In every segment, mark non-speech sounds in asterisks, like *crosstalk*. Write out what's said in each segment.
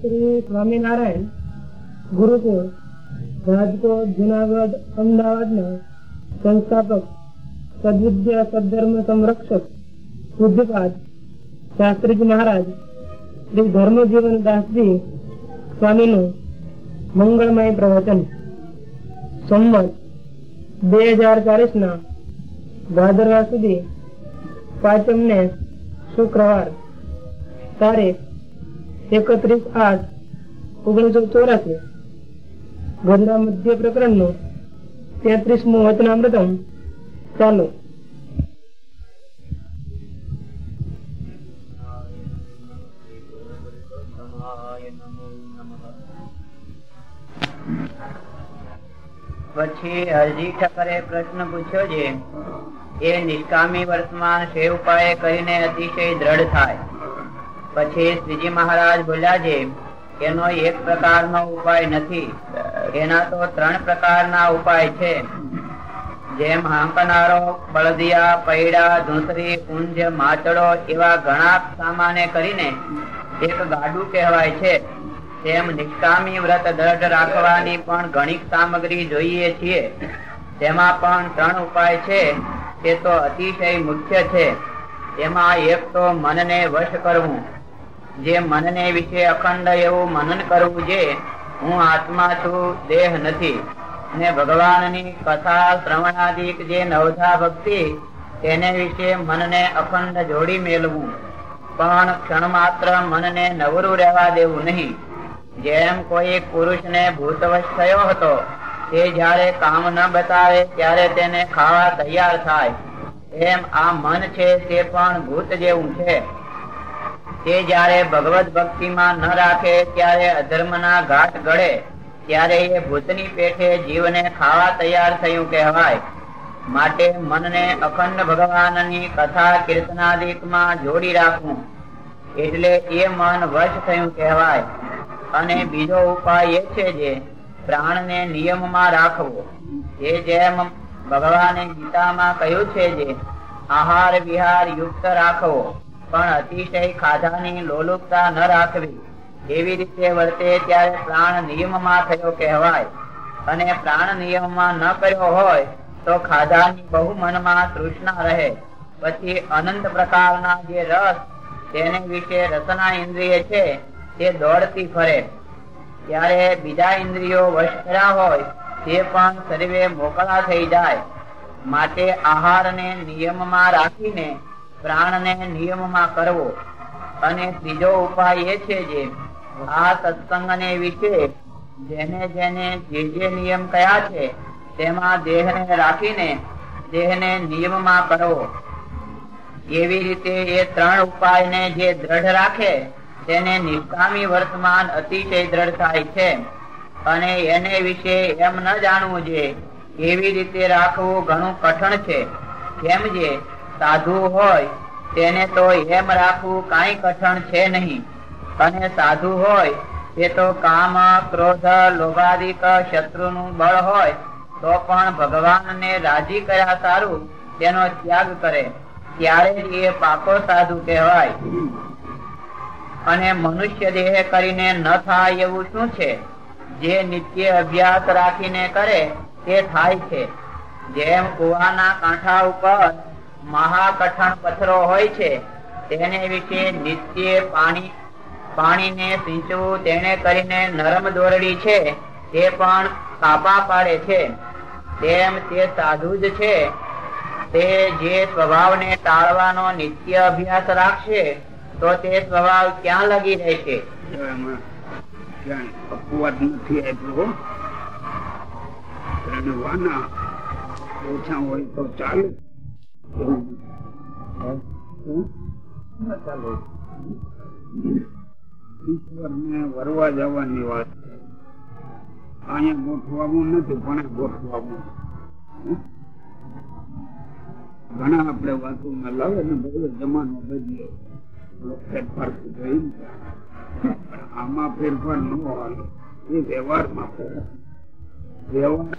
શ્રી સ્વામિનારાયણ ગુરુકુળ, રાજકોટ, જુનાગઢ, અમદાવાદના સંસ્થાપક, સદવિદ્યા સદધર્મ સંરક્ષક પૂજ્યપાદ શાસ્ત્રીજી મહારાજ, શ્રી ધર્મજીવન દાસજી સ્વામીનું મંગળમય પ્રવચન. સંમત બે હજાર ચાલીસ ના ભાદરવા સુધી પાંચમ ને શુક્રવાર તારીખ એકત્રીસ આઠ, ઓગણીસો ચોરાસી, ગંગા મધ્ય પ્રકરણનું તેત્રીસમું વચનામૃતમ ચાલુ. પછી હરજી ઠાકરે પ્રશ્ન પૂછ્યો છે, એ નિષ્કામી વર્તમાન શે ઉપાય કરીને અતિશય દ્રઢ થાય. પછી શ્રીજી મહારાજ બોલ્યા છે, એનો એક પ્રકારનો ઉપાય નથી. એના તો ત્રણ પ્રકારના ઉપાય છે. જેમ હાંકનારો, બળદિયા, પૈડા, ધૂસરી કુંજ માચડો એવા ઘણા સામાને કરીને એક ગાડું કહેવાય છે. તેમ નિષ્કામી વ્રત દ્રઢ રાખવાની પણ ઘણી સામગ્રી જોઈએ છીએ. તેમાં પણ ત્રણ ઉપાય છે. તે તો અતિશય મુખ્ય છે. એમાં એક તો મનને વશ કરવું. જે મનને વિશે અખંડ એવું મનન કરવું જે હું આત્મા છું, દેહ નથી. ને ભગવાનની કથા, શ્રવણાદિક જે નવધા ભક્તિ, તેને વિશે મનને અખંડ જોડી મેળવું. પણ ક્ષણ માત્ર મનને નવરું રહેવા દેવું નહીં. જેમ કોઈ પુરુષને ભૂતવશ થયો હતો, તે જ્યારે કામ ન બતાવે, ત્યારે તેને ખાવા તૈયાર થાય. એમ આ મન છે, તે પણ ભૂત જેવું છે. તે જયારે ભગવત ભક્તિમાં ન રાખે, ત્યારે અધર્મના ઘાટ ગળે, ત્યારે એ ભૂતની પેઠે જીવને ખાવા તૈયાર થયું કહેવાય. માટે મનને અખંડ ભગવાનની કથા કીર્તનાદિકમાં જોડી રાખવું, એટલે એ મન વશ થયું કહેવાય. અને બીજો ઉપાય એ છે જે પ્રાણને નિયમમાં રાખવો. એ જેમ ભગવાને ગીતામાં કહ્યું છે જે, આહાર વિહાર યુક્ત રાખવો. પણ અતિશય ખાધાની લોલુપતા ન રાખવી. એવી રીતે વર્તે ત્યારે પ્રાણ નિયમમાં થયો કહેવાય. અને પ્રાણ નિયમમાં ન કર્યો હોય તો ખાધાની બહુ મનમાં તૃષ્ણા રહે. પછી અનંત પ્રકારના જે રસ તેને વિશે રસના ઇન્દ્રિય છે તે દોડતી ફરે. ત્યારે બીજા ઇન્દ્રિયો વશ કર્યા હોય તે પણ સર્વે મોકળા થઈ જાય. માટે આહારને નિયમમાં રાખીને પ્રાણને નિયમમાં કરવો. અને બીજો ઉપાય એ છે જે આ સત્સંગને વિશે જેને જેને જે જે નિયમ કયા છે તેમાં દેહને રાખીને દેહને નિયમમાં કરવો. એવી રીતે એ ત્રણ ઉપાયને જે દ્રઢ રાખે તેને નિષ્કામી વર્તમાન અતિશય દ્રઢ થાય છે. અને એને વિશે એમ ન જાણવું જોઈએ એવી રીતે રાખવું ઘણું કઠણ છે. કેમ જે સાધુ હોય, તેને તો એમ રાખવું કઈ કઠણ છે નહીં. અને સાધુ હોય, એ તો કામ, ક્રોધ લોભાદિક શત્રુનું બળ હોય, તો પણ ભગવાનને રાજી કર્યા સારું, તેનો ત્યાગ કરે. ત્યારે જ એ પાકો સાધુ કહેવાય. અને મનુષ્ય દેહ કરીને ન થાય એવું શું છે? જે નિત્ય અભ્યાસ રાખીને કરે, તે થાય છે. જેમ કુવાના કાંઠા ઉપર મહાકઠણ પથરો હોય છે તેને વિશે નિત્ય પાણી પાણીને સિંચવું તેને કરીને નરમ દોરડી છે તે પણ કાપા પાડે છે તેમ તે સાધુ જ છે તે જે સ્વભાવને ટાળવાનો નિત્ય અભ્યાસ રાખશે તો તે સ્વભાવ ક્યાં લગી રહેશે અપવાદ નથી આપ્યો ઓછા હોય તો ચાલે વરવા જવાની વાત છે અહીંયા ગોઠવાનું નથી પણ ગોઠવાનું ઘણા આપણે વાતો માં લાવે ને બધો જમાનો બદલ્યો ફેરફાર પણ આમાં ફેરફાર ન હોય એ વ્યવહારમાં ફેરફાર વ્યવહાર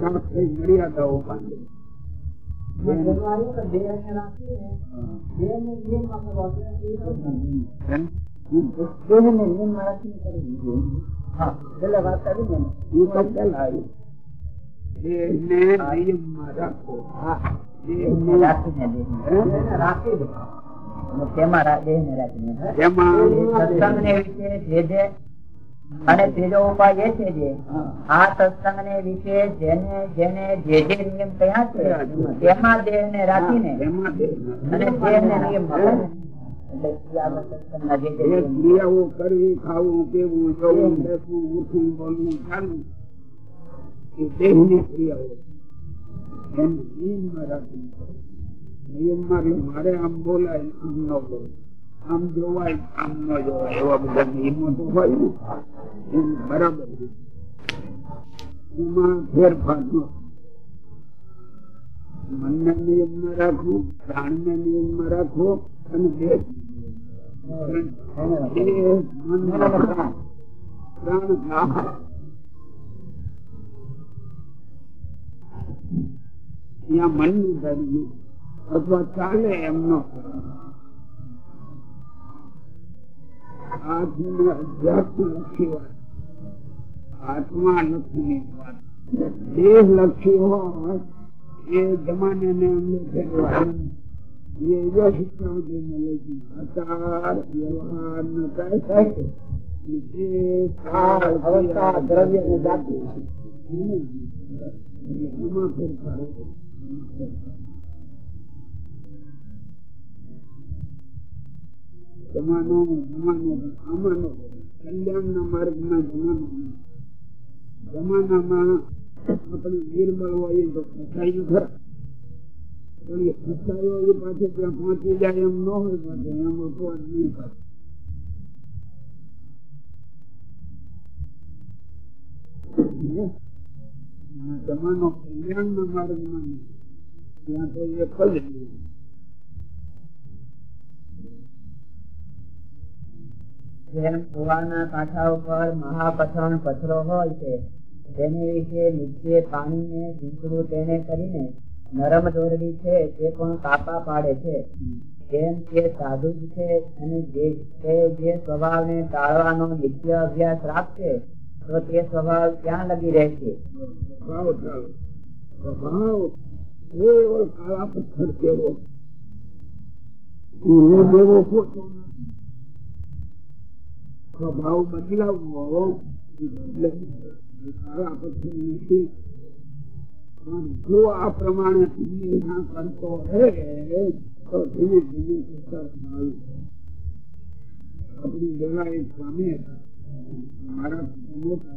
રેમ શાસ્ત્રે મર્યાદાઓ બાંધે રાખી દેહને તેમાં રાખીને હે? એમાં સત્સંગને વિશે જે જે અને ત્રીજો ઉપાય એ છે જે આ સત્સંગ ને વિશે જેને જેને જે જે નિયમ કયા છે તેમાં દેહ ને રાખીને અને દેહ ને નિયમ એટલે ક્રિયામાં સત્સંગના જે જે એ નિયમ ક્રિયાઓ કરવી ખાવું પીવું જોવું બેસવું ઉઠવું બોલવું ચાલવું એ દેહની ક્રિયાઓ એને નિયમમાં રાખવી નિયમમાં મારે આમ બોલાય આમ ન બોલાય. આમ જોવાય, આમ ન જોવાય, એવા બધા નિયમો તો હોય. ને એમ બરાબર એમાં ફેરફાર નો મનને નિયમમાં રાખવું, પ્રાણને નિયમમાં રાખવું અને દેહ મનનું ધર્યું અથવા ચાલે એમનો આત્મા વાત. દેહ લક્ષી હોય એ જમાને ને અમને ફેરવા એ જો શિક્ષણ મળે છે. આચાર, વ્યવહાર ન થાય એ દ્રવ્ય ને જાતિ એમાં ફેરફાર જમાનો જમાનો ના કલ્યાણના હોઈએ તો એ ફસાયો એ નહીં માર્ગમાં ત્યાં તો એક જ નિયમ. જેમ કુવાના કાંઠા ઉપર મહાકથન પથરો હોય છે, તેની વિશે નીચે પાણીને ઝીંકડું તેને કરીને નરમ દોરડી છે તે પણ કાપા પાડે છે. જેમ કે સાધુ છે અને જે જે સ્વભાવને ટાળવાનો નિત્ય અભ્યાસ રાખશે તો તે સ્વભાવ ક્યાં લગી રહેશે સ્વભાવ કાળા પથ્થર કેવો. સ્વભાવ બદલાવવો જો આ પ્રમાણે કરતો હે તો ધીમે ધીમે. આપણી જરા એક સ્વામી મારા મોટા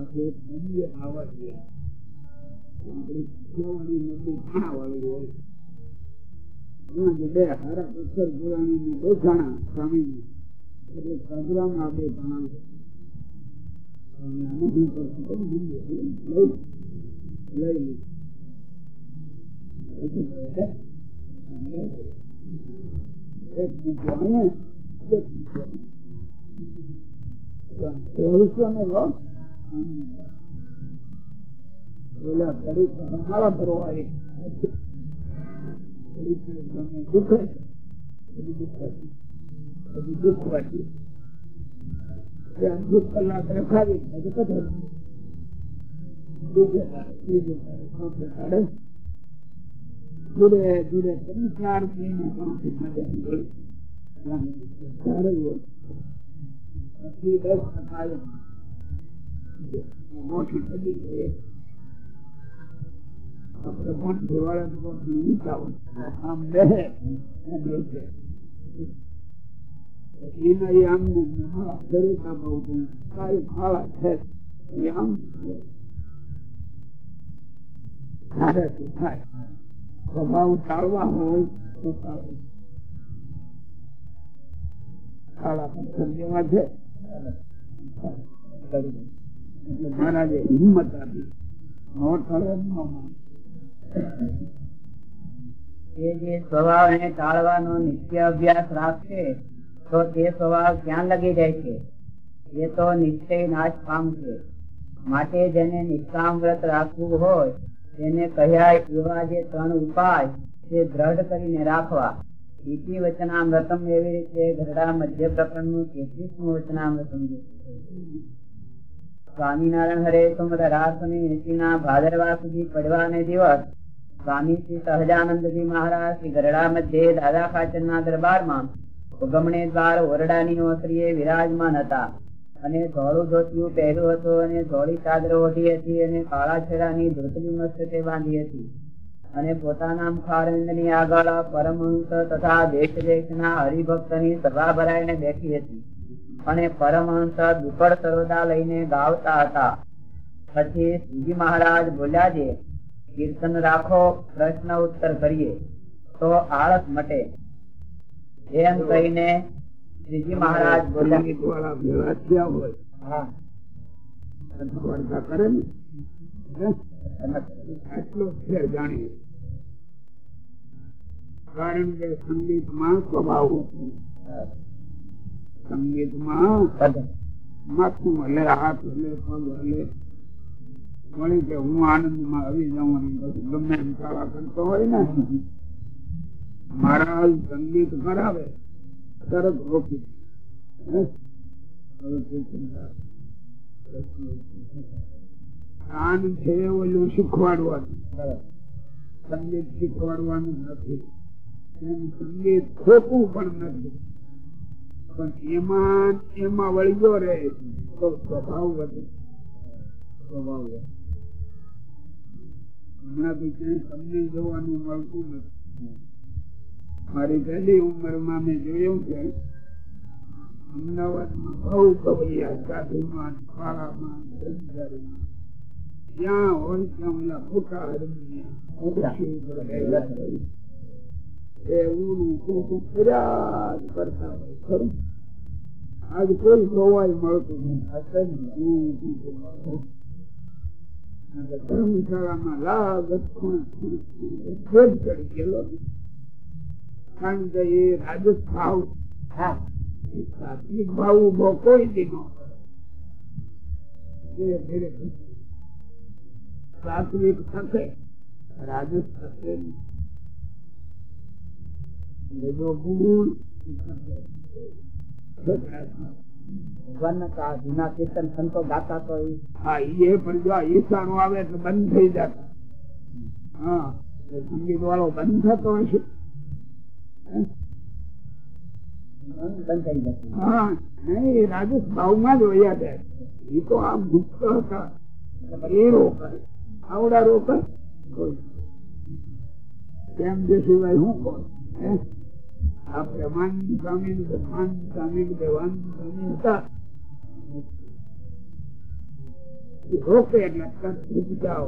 એક નદીએ નાહવા ગયા. આપણી જોવાની નદી ખાણાવાળી હોય. બે હારા પથ્થર પુરાણીને ગોઠાણા સ્વામીને. એટલે સાગરામાં આ બે ભાણા છે. અને આનું શું કરશું? તો મંદિર લઈ લઈ લીધું. પછી કહે, અને એક મૂક્યો ولا طريق سلام برو اريك جيڪي ڏکڻ ڏکڻ ڏکڻ ڏکڻ ڏکڻ ڏکڻ ڏکڻ ڏکڻ ڏکڻ ڏکڻ ڏکڻ ڏکڻ ڏکڻ ڏکڻ ڏکڻ મોટી ફાળા છે સ્વભાવ ટાળવા હોય તો કાળા પથ્થર જેવા છે. એટલે મહારાજે હિંમત આપી. એ જે સ્વભાવને ટાળવાનો નિત્ય અભ્યાસ રાખશે તો તે સ્વભાવ ક્યાં લગી જાય છે? એ તો નિશ્ચય નાશ પામશે માટે જેને નિષ્કામ વ્રત રાખવું હોય, તેને કહ્યા એવા જે ત્રણ ઉપાય તે દ્રઢ કરીને રાખવા. ઇતિ વચનામૃતમ એવી રીતે ગરડા મધ્ય પ્રકરણનું તેત્રીસમું વચનામૃતમ સ્વામિનારાયણ હરે રાસની એસી ના ભાદરવા સુધી પડવાને દિવસ. સ્વામી સહજાનંદજી મહારાજ ગરડા મધ્યે દાદા ખાચર દરબારમાં ઉગમણે ઓરડાની ઓસરીએ વિરાજમાન હતા. અને ધોળું ધોતિયું પહેર્યું હતું અને ધોળી ચાદર ઓઢી હતી અને કાળા છેડાની ધોતલી મસ્તકે બાંધી હતી. અને પોતાના મુખારવિંદની આગળ પરમહંસ તથા દેશ દેશના હરિભક્તની સભા ભરાઈને બેઠી હતી. અને પરમહંસ દુકડ સરોદા લઈને ગાવતા હતા. પછી શ્રીજી મહારાજ બોલ્યા છે કીર્તન રાખો પ્રશ્ન ઉત્તર કરીએ. તો આળસ મટે. એમ કહીને શ્રીજી મહારાજ બોલ્યા સંગીત વાળા ભેળા થયા હોય. હા. કરે ને? આટલો ફેર જાણીએ. કારણ કે સંગીતમાં સ્વભાવ સંગીતમાં માથું હલે હાથ હલે પગ હલે વળી કે હું આનંદમાં આવી જાઉં ગમે એમ ચાલા કરતો હોય ને મારા સંગીત કરાવે તરત રોકી. કાન છે ઓલું શીખવાડવાનું. સંગીત શીખવાડવાનું નથી. સંગીત ખોટું પણ નથી. પણ એમાં એમાં વળગ્યો રહે. તો સ્વભાવ વધે. સ્વભાવ હમણાં તો ક્યાંય તમને જોવાનું મળતું નથી. મારી પહેલી ઉંમરમાં મેં જોયું છે અમદાવાદમાં બહુ કવૈયા સાધુમાં પાળામાં ધનધારીમાં જ્યાં હોય ત્યાં ઓલા ખોટા હરમિયા એ ઊનું કોકું કર્યા કરતા હોય. ખરું? આજ કોઈ જોવાય મળતું નથી ધર્મશાળામાં લાગત ચડી ગયેલો કારણ કે એ રાજસ્થાવ સાત્વિક ભાવ ઊભો કોઈ દીનો ધીરે ધીરે સાત્વિક થશે રાજસ થશે જો ગુણ ભગવાનના જૂના કીર્તન સંતો ગાતા તો હા એ પણ જો આ આવે એટલે બંધ થઈ જતા હા સંગીત વાળો બંધ થતો હશે. હા નહીં રાજસ ભાવમાં જ વયા જાય. એ તો આ ગુપ્ત હતા. એ રોકાય. આવડા રોકડ કેમ જે સિવાય હું કોણ? આ પ્રમાણ સ્વામી ને સ્વામી ને દેવાન સ્વામી હતા એ રોકે એટલે તરત જાઓ.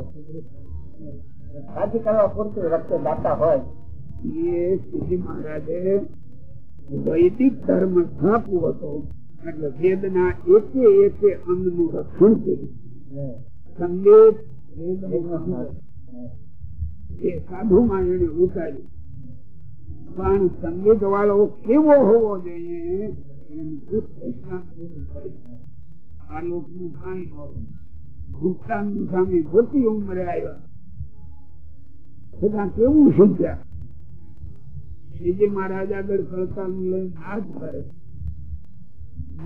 રાજી કરવા પૂરતું રસ્તે ગાતા હોય. એ શ્રીજી મહારાજે વૈદિક ધર્મ સ્થાપવો હતો એટલે વેદના એકે એકે અંગનું રક્ષણ કર્યું. એ સાધુમાં એને ઉતાર્યું. પણ સંગીત વાળો કેવો હોવો જોઈએ.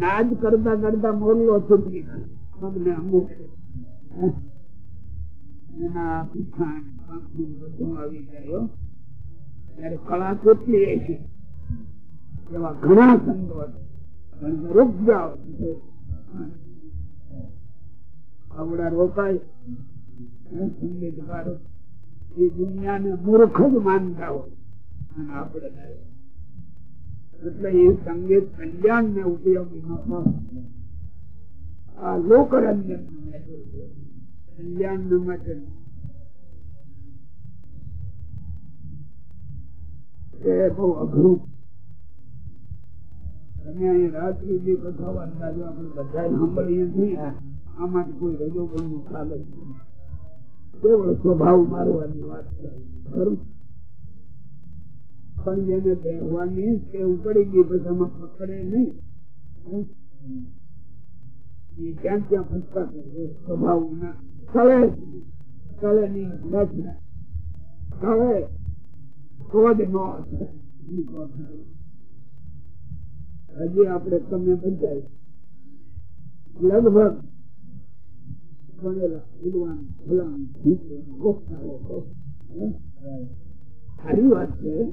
આ કરતા કરતા મોરલો છૂટી પગને અમુક એના પીઠાણ આવી ગયો. એવા ઘણા એ દુનિયાને મૂર્ખ જ માનતા હોય. આપણે એટલે એ સંગીત કલ્યાણ ને ઉપયોગી આ લોકરંજન કલ્યાણ માટે પણ જેને બેહવાની ટેવ ઉપડી ગઈ પછી પકડે નહીં. ક્યાં ક્યાં ફસતા સ્વભાવ ના કળે સ્થળે ની સ્થળે નો હજી આપણે તમને બધા લગભગ વાત છે.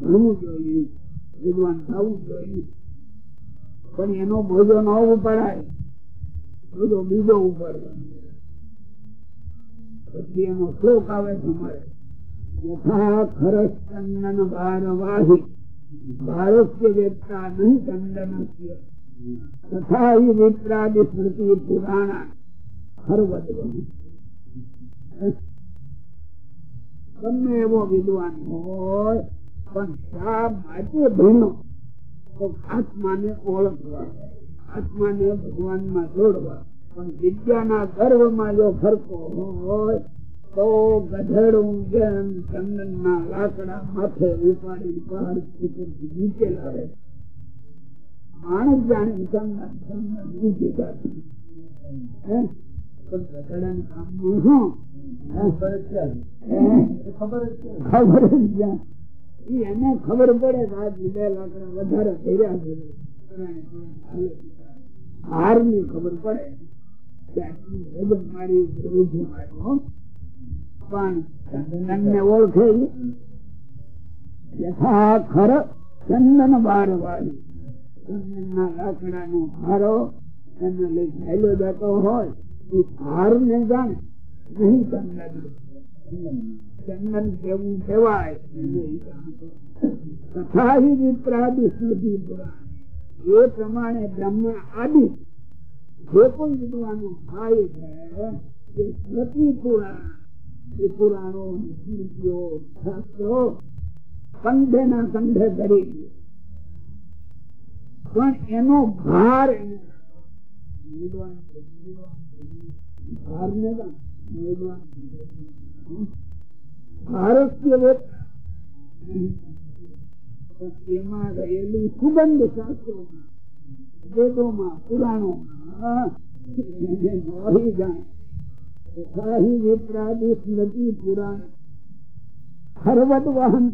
ભણવું જોઈએ, વિદ્વાન થવું જોઈએ. પણ એનો બોજો ન ઉપાડાય. બોજો બીજો ઉપાડવાનો. પછી એનો શોખ આવે તમારે યથા ગમે એવો વિદ્વાન હોય પણ શા માટે તો આત્માને ઓળખવા આત્માને ભગવાનમાં જોડવા પણ વિદ્યાના ગર્વમાં જો ફરકો હોય તો ગધેડું ચંદન ના લાકડા માથે ઉપાડી ઉપરથી નીચે લાવે. માણસ જાણે ચંદન ચંદન નીચે ખબર પડે કે આ બે લાકડા વધારે ફેર્યા હારની ખબર પડે. પણ ઓળખે યથા ખર ચંદન બાર વાળી એ પ્રમાણે બ્રહ્મ આદિ, જે કોઈ વિદ્વાનો થાય છે, એ સ્મૃતિ એ પુરાણો શાસ્ત્રો કંઠે ના કંઠે કરી પણ એનો ભાર ભારતીય રહેલું સુગંધ શાસ્ત્રોમાં, વેદોમાં, પુરાણોમાં જાય. વિપ્રાદિ સ્મૃતિ પુરાણ હરવદ વાહન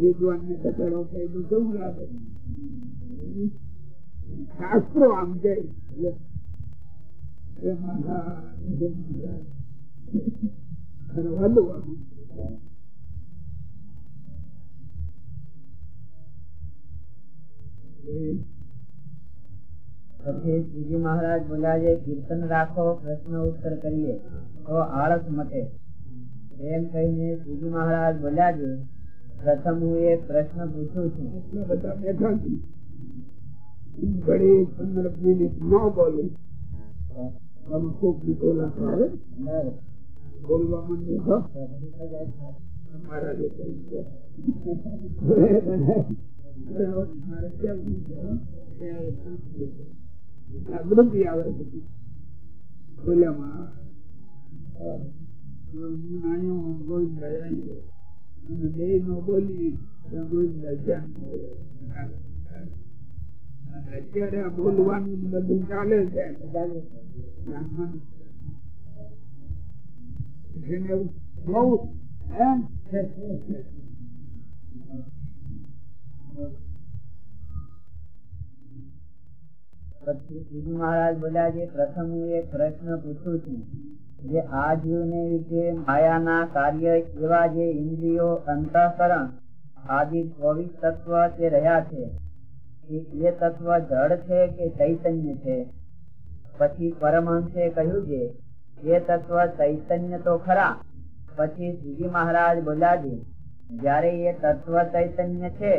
વિદ્વાન ને કચડો કહી દઉં કેવું લાગે શાસ્ત્રો આમ જાય પછી શ્રીજી મહારાજ બોલ્યા છે કીર્તન રાખો પ્રશ્ન ઉત્તર કરીએ. તો આળસ મટે. એમ કહીને શ્રીજી મહારાજ બોલ્યા છે પ્રથમ હું એક પ્રશ્ન પૂછું છું. બધા બેઠા છે. ઘડી પંદર મિનિટ ન બોલું. ખૂબ બોલા આવે બોલવા જે *laughs* મારે છે? જાગૃતિ આવે છે. બોલ્યામાં ગોવિંદા અને બે નો બોલી ગોવિંદા અત્યારે બોલવાનું બધું ચાલે છે. બહુ હે શ્રીજી મહારાજ બોલ્યા છે, પ્રથમ હું એક પ્રશ્ન પૂછું છું. જે આ જીવને વિશે માયાના કાર્ય એવા જે ઇન્દ્રિયો અંતઃકરણ આદિ ચોવીસ તત્વ તે રહ્યા છે, એ તત્વ જળ છે કે ચૈતન્ય છે? પછી પરમહંસે કહ્યું છે એ તત્વ ચૈતન્ય તો ખરા, પછી શ્રીજી મહારાજ બોલ્યા છે, જયારે એ તત્વ ચૈતન્ય છે,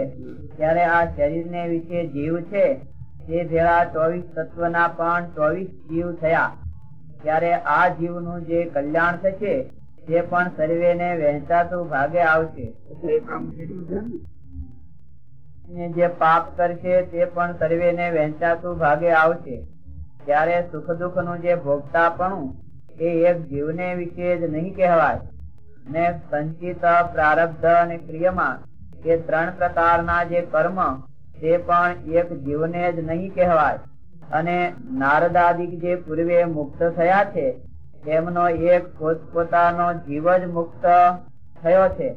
ત્યારે આ શરીરને વિશે જીવ છે તે ભેળા ચોવીસ તત્વના પણ ચોવીસ જીવ થયા. ત્યારે આ જીવનું જે કલ્યાણ થશે તે પણ સર્વેને વહેંચાતું ભાગે આવશે. જે પાપ કરશે તે પણ સર્વેને વહેંચાતું ભાગે આવશે. ત્યારે સુખ દુઃખનું જે ભોગતાપણું એ એક જીવને વિશે જ નહીં કહેવાય. ને સંચિત પ્રારબ્ધ અને ક્રિયમાં એ ત્રણ પ્રકારના જે કર્મ તે પણ એક જીવને જ નહીં કહેવાય અને નારદાદિક જે પૂર્વે મુક્ત થયા છે તેમનો એક પોતપોતાનો જીવ જ મુક્ત થયો છે.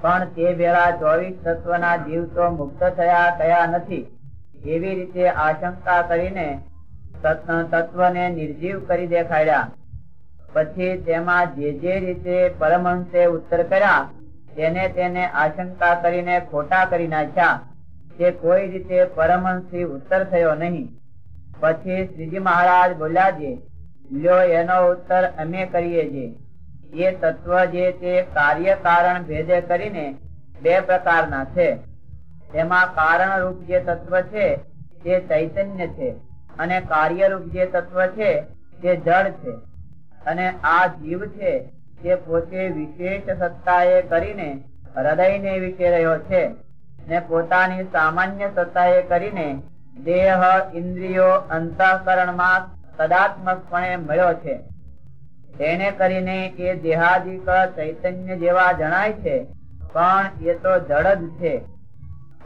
પણ તે વેળા ચોવીસ તત્વના જીવ તો મુક્ત થયા કયા નથી. એવી રીતે આશંકા કરીને તત્- તત્વને નિર્જીવ કરી દેખાડ્યા. પછી તેમાં જે જે રીતે પરમહંસે ઉત્તર કર્યા, તેને તેને આશંકા કરીને ખોટા કરી નાખ્યા. તે કોઈ રીતે પરમહંસથી ઉત્તર થયો નહીં. પછી શ્રીજી મહારાજ બોલ્યા છે, લ્યો એનો ઉત્તર અમે કરીએ છીએ. એ તત્વ જે તે કાર્ય કારણ ભેદે કરીને બે પ્રકારના છે. તેમાં કારણ રૂપ જે તત્વ છે, તે ચૈતન્ય છે અને કાર્યરૂપ જે તત્વ છે, તે જળ છે. અને આ જીવ છે, તે પોતે વિશેષ સત્તાએ કરીને હૃદયને વિશે રહ્યો છે. ને પોતાની સામાન્ય સત્તાએ કરીને દેહ, ઇન્દ્રિયો, અંતઃકરણમાં સદાત્મકપણે મળ્યો છે. તેને કરીને એ દેહાદિક ચૈતન્ય જેવા જણાય છે, પણ એ તો જડ જ છે.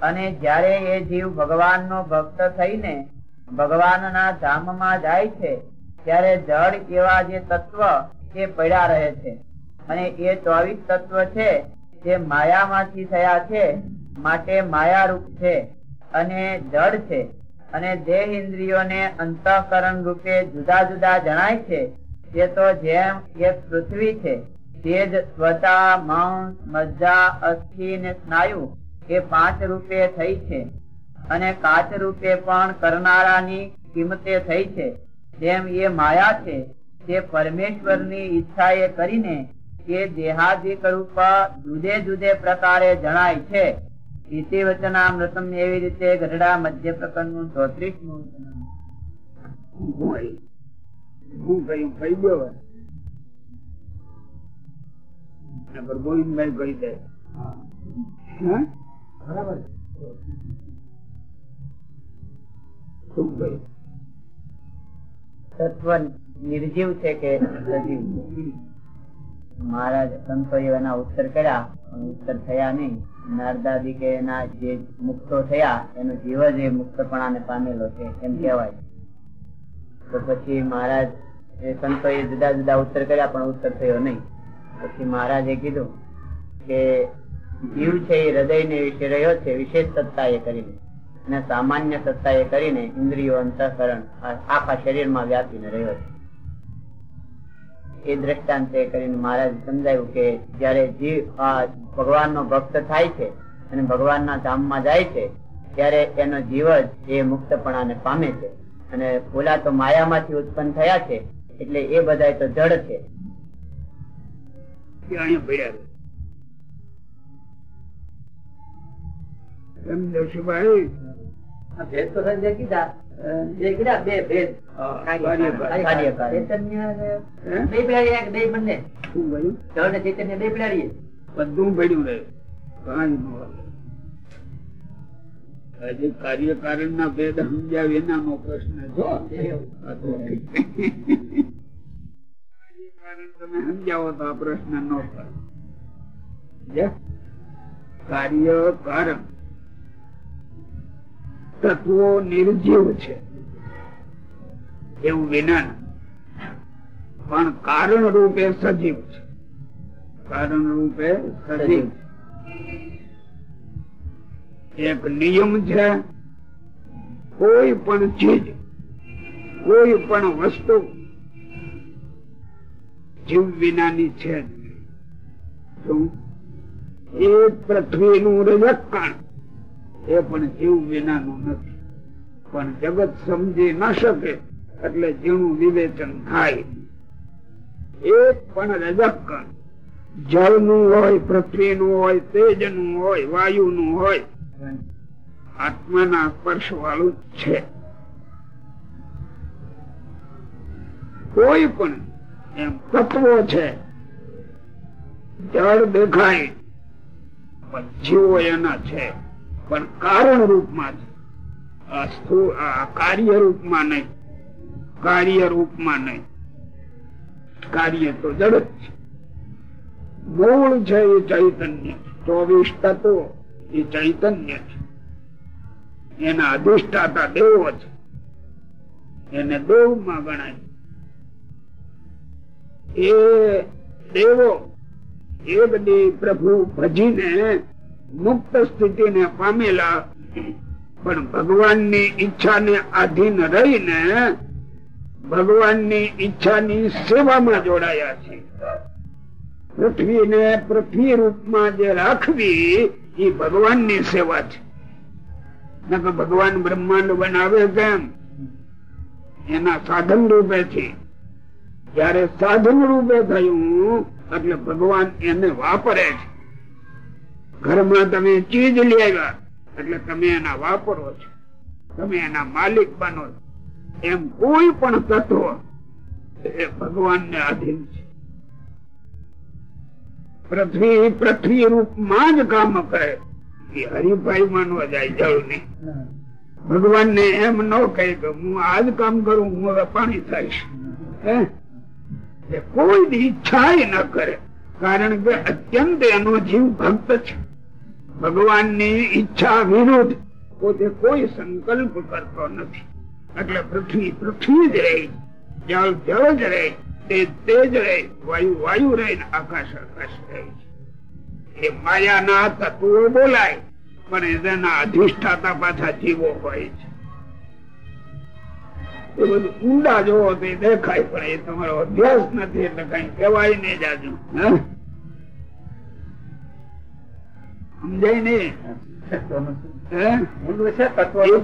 અને જ્યારે એ જીવ ભગવાનનો ભક્ત થઈને ભગવાનના ધામમાં જાય છે, ત્યારે જડ એવા જે તત્વ એ પડ્યા રહે છે. અને એ ચોવીસ તત્વ છે, જે માયામાંથી થયા છે માટે માયારૂપ છે અને જડ છે અને દેહ ઇન્દ્રિયોને અંતઃકરણ રૂપે જુદા જુદા જણાય છે તે તો જેમ એક પૃથ્વી છે, તે જ ત્વચા માંસ, મજ્જા, અસ્થિ ને સ્નાયુ એ પાંચ રૂપે થઈ છે અને કાચ રૂપે પણ કરનારાની કિંમતે થઈ છે. તેમ એ માયા છે, તે પરમેશ્વરની ઈચ્છાએ કરીને એ દેહાદિક રૂપ જુદે જુદે પ્રકારે જણાય છે. ઇતિ વચનામૃતમ એવી રીતે ગઢડા મધ્ય પ્રકરણનું ચોત્રીસમું હું કયું કહી દો ગોવિંદભાઈ કહી દે હે? શું કહ્યું? તત્વ નિર્જીવ છે કે સજીવ મહારાજ સંતો એના ઉત્તર કર્યા પણ ઉત્તર થયા નહીં. નારદાદી કે એના જે મુક્તો થયા, એનો જીવ જ એ મુક્તપણાને પામેલો છે, એમ કહેવાય. તો પછી મહારાજ, એ સંતોએ જુદા જુદા ઉત્તર કર્યા, પણ ઉત્તર થયો નહીં. પછી મહારાજે કીધું કે જીવ છે એ હૃદયને વિશે રહ્યો છે, વિશેષ સત્તા એ કરીને. અને સામાન્ય સત્તા એ કરીને ઇન્દ્રિયો અંતઃકરણ આખા શરીરમાં વ્યાપીને રહ્યો છે. એ દ્રષ્ટાંત કરીને મહારાજ સમજાયું કે જયારે જીવ ભગવાન નો ભક્ત થાય છે અને ભગવાનના ધામમાં જાય છે ત્યારે એનો જીવ જ એ મુક્તપણાને પામે છે અને ઓલા તો માયામાંથી ઉત્પન્ન થયા છે એટલે એ બધા તો જડ છે. એમ. એમ જોશીભાઈ ભેદ તો સંજય કીધા. બે ભેદ. બધું હજી કાર્યકારણ ના ભેદ સમજાવ એનાનો પ્રશ્ન. કાર્યકારણ તમે સમજાવો તો આ પ્રશ્ન નો થાય. કાર્ય કારણ તત્વો નિર્જીવ છે. એવું વિજ્ઞાન પણ કારણ રૂપે સજીવ છે. કારણ રૂપે સજીવ એક નિયમ છે, કોઈ પણ ચીજ, કોઈ પણ વસ્તુ જીવ વિનાની છે શું? એ પૃથ્વીનું રજત કણ. એ પણ જીવ વિનાનું નથી. પણ જગત સમજી ન શકે એટલે જીણું વિવેચન થાય. એક પણ રજત કણ જળનું હોય, પૃથ્વીનું હોય, તેજનું હોય, વાયુનું હોય, આત્માના સ્પર્શ વાળું છે. કોઈ પણ એમ તત્વો છે, જળ દેખાય, પણ જીવો એના છે. પણ કારણ રૂપમાં કાર્ય રૂપમાં નહીં. કાર્ય રૂપમાં નહીં. કાર્ય તો જડ છે. મૂળ છે એ ચૈતન્ય ચોવીસ તત્વો એ ચૈતન્ય છે. એના અધિષ્ઠાતા દેવો છે. એને દેવમાં ગણાય. એ દેવો, એ બધી પ્રભુ ભજીને મુક્ત સ્થિતિને પામેલા. પણ ભગવાનની ઈચ્છાને આધીન રહીને ભગવાનની ઈચ્છાની સેવામાં જોડાયા છે પૃથ્વીને પૃથ્વી રૂપમાં જે રાખવી, એ ભગવાનની સેવા છે. ભગવાન બ્રહ્માંડ બનાવે કેમ? એના સાધન રૂપે છે. જયારે સાધન રૂપે થયું, એટલે ભગવાન એને વાપરે છે. ઘરમાં તમે ચીજ આવ્યા. એટલે તમે એના વાપરો છો. તમે એના માલિક બનો છો. એમ કોઈ પણ તત્વ એ ભગવાનને આધીન છે. પૃથ્વી પૃથ્વી રૂપમાં જ કામ કરે. એ હરિભાઈ માં જાય જળ ને ભગવાન ને એમ ન કહે કે હું આજ કામ કરું, હું હવે પાણી થઈશ કોઈ ઈચ્છા ન કરે. કારણ કે અત્યંત એનો જીવ ભક્ત છે. ભગવાનની ઈચ્છા વિરુદ્ધ પોતે કોઈ સંકલ્પ કરતો નથી. એટલે પૃથ્વી પૃથ્વી જ રહે, જળ જળ જ રહે તેજ તેજ વાયુ વાયુ રહે આકાશ આકાશ રહે એ માયાના તત્વો બોલાય, પણ એના અધિષ્ઠાતા પાછા જીવો હોય છે. એ બધું ઊંડા જોવો તો દેખાય, પણ એ તમારો અભ્યાસ નથી, એટલે કઈ કહેવાય ને જાજુ. હે? સમજાય ને? એ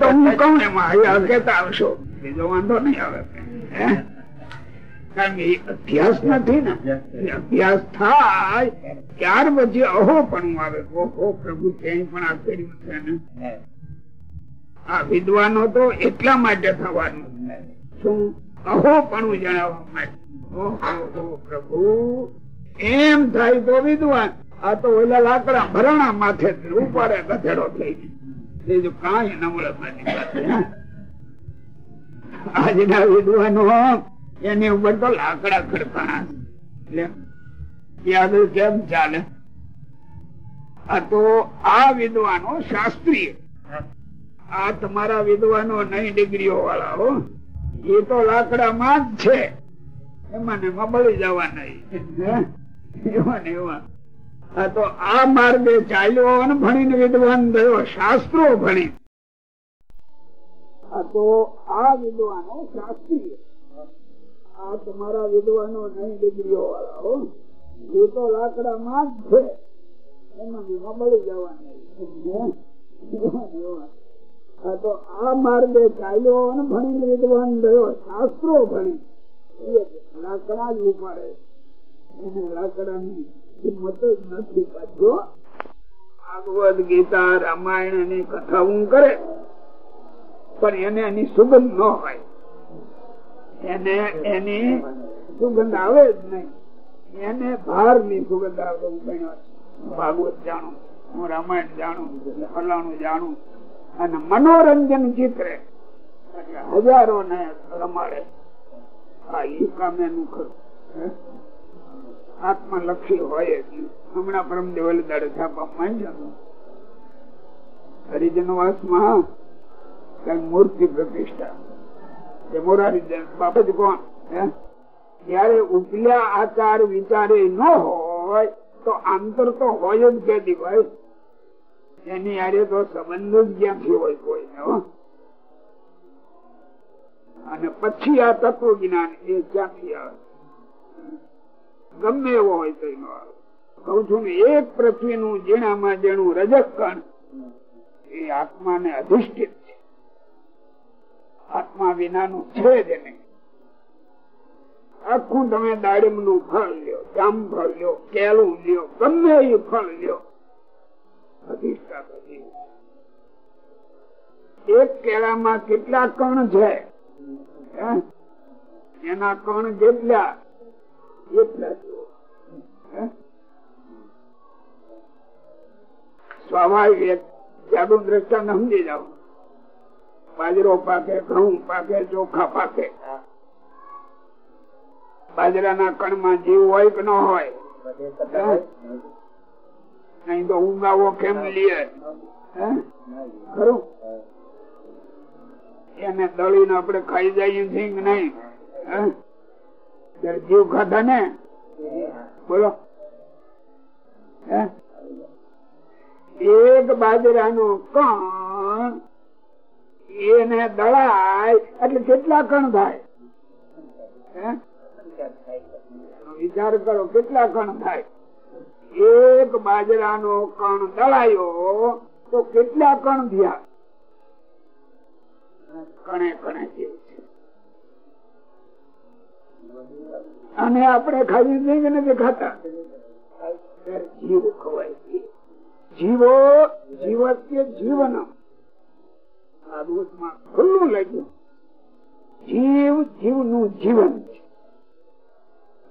તો હું કહું એમાં અહીંયા આવશો. બીજો વાંધો નહીં આવે. કારણ કે અભ્યાસ નથી ને. અભ્યાસ થાય ત્યાર પછી અહો પણ આવે. ઓહો પ્રભુ ક્યાંય પણ આ કર્યું છે આ વિદ્વાનો તો એટલા માટે થવાનું. શું? અહો પણ જણાવવા માટે. ઓહો પ્રભુ એમ થાય તો વિદ્વાન. આ તો ઓલા લાકડા ભરણા માથે ઉપાડે ગધેડો થઈ બીજું કાંઈ ન મળે મારી પાસે આજના વિદ્વાનો, એની ઉપર તો લાકડા ખડકાણા. એટલે કેમ ચાલે? આ તો આ વિદ્વાનો શાસ્ત્રીય. આ તમારા વિદ્વાનો નહીં ડિગ્રીઓ વાળા હો. એ તો લાકડામાં જ છે. એમાં ને એમાં બળી જવા નહીં એવા ને એવા તો આ માર્ગે ચાલ્યો અને ભણીને વિદ્વાન થયો, શાસ્ત્રો ભણી. તો આ વિદ્વાનો શાસ્ત્રીય. આ તમારા વિદ્વાનો નહીં ડિગ્રીઓ વાળા હો. એ તો લાકડામાં જ છે. એમાં ને એમાં જવા નહીં એવા ને તો આ માર્ગે ચાલ્યો અને ભણીને વિદ્વાન થયો, શાસ્ત્રો ભણી. લાકડા જ ઉપાડે એને જ નથી ગીતા રામાયણની કથાઓ કરે. પણ એને એની સુગંધ ન હોય. એને એની સુગંધ આવે જ નહીં. એને ભારની સુગંધ આવે હું ભણ્યો ભાગવત જાણું, હું રામાયણ જાણું, ફલાણું જાણું, અને મનોરંજન ચિત્રે એટલે હજારો ને રમાડે. આ ઈ કામ એનું ખરું. હે? આત્મલક્ષી હોય હમણાં પરમ દેવલ દાડે છાપા માંડ્યા હરિજન કઈ મૂર્તિ પ્રતિષ્ઠા. આંતર તો હોય જ કેદી ભાઈ. એની આરે તો સંબંધ ક્યાંથી હોય કોઈને અને પછી આ તત્વ જ્ઞાન એ ક્યાંથી આવે? ગમે એવો હોય તો એનો કઉ છું ને એક પૃથ્વીનું જીણામાં જેનું રજક કણ એ આત્માને અધિષ્ઠિત છે. આત્મા વિનાનું છે જ આખું તમે દાડમનું ફળ લ્યો, જામ ફળ લ્યો, કેળું લ્યો, ગમે એ ફળ લ્યો એક કેળામાં કેટલા કણ છે? એના કણ એટલા સ્વાભાવિક જાડુ દ્રષ્ટાંત સમજી જાઓ. બાજરો પાકે, ઘઉં પાકે, ચોખા પાકે. બાજરાના કણમાં જીવ હોય કે ન હોય? નહીં તો ઊંઘાવો કેમ લે ખરું? એને દળીને આપડે ખાઈ જઈએ છીએ કે નહીં? જીવ ખાધા ને? બોલો. એક બાજરાનો કણ એને દળાય એટલે કેટલા કણ થાય? વિચાર કરો, કેટલા કણ થાય? એક બાજરા નો કણ દળાયો તો કેટલા કણ થયા? કણે કણે જેવું અને આપણે ખાઈ નહીં કે નથી ખાતા. જીવ ખવાય જીવો જીવત્ય જીવન ખુલ્લું લાગ્યું જીવ જીવનું જીવન છે.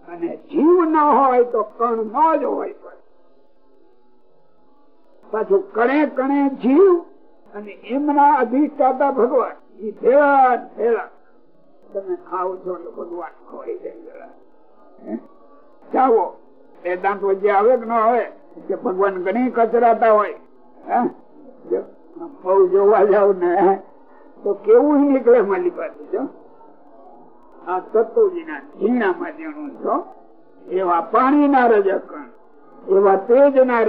અને જીવ ન હોય તો કણ ન જ હોય. પાછું કણે કણે જીવ અને એમના અધિષ્ઠાતા ભગવાન. એ ભેળા ભેળા. તમે ખાવ છો ને ભગવાન ખોઈ જાય ચાવો વેદાંત વચ્ચે આવે કે ન આવે? કે ભગવાન ઘણી કચરાતા હોય. બહુ જોવા જાવ ને તો કેવું નીકળે મારી પાસે, જો? આ તત્વજીના ઝીણામાં જેણું છો એવા પાણીના કણ એવા તેજના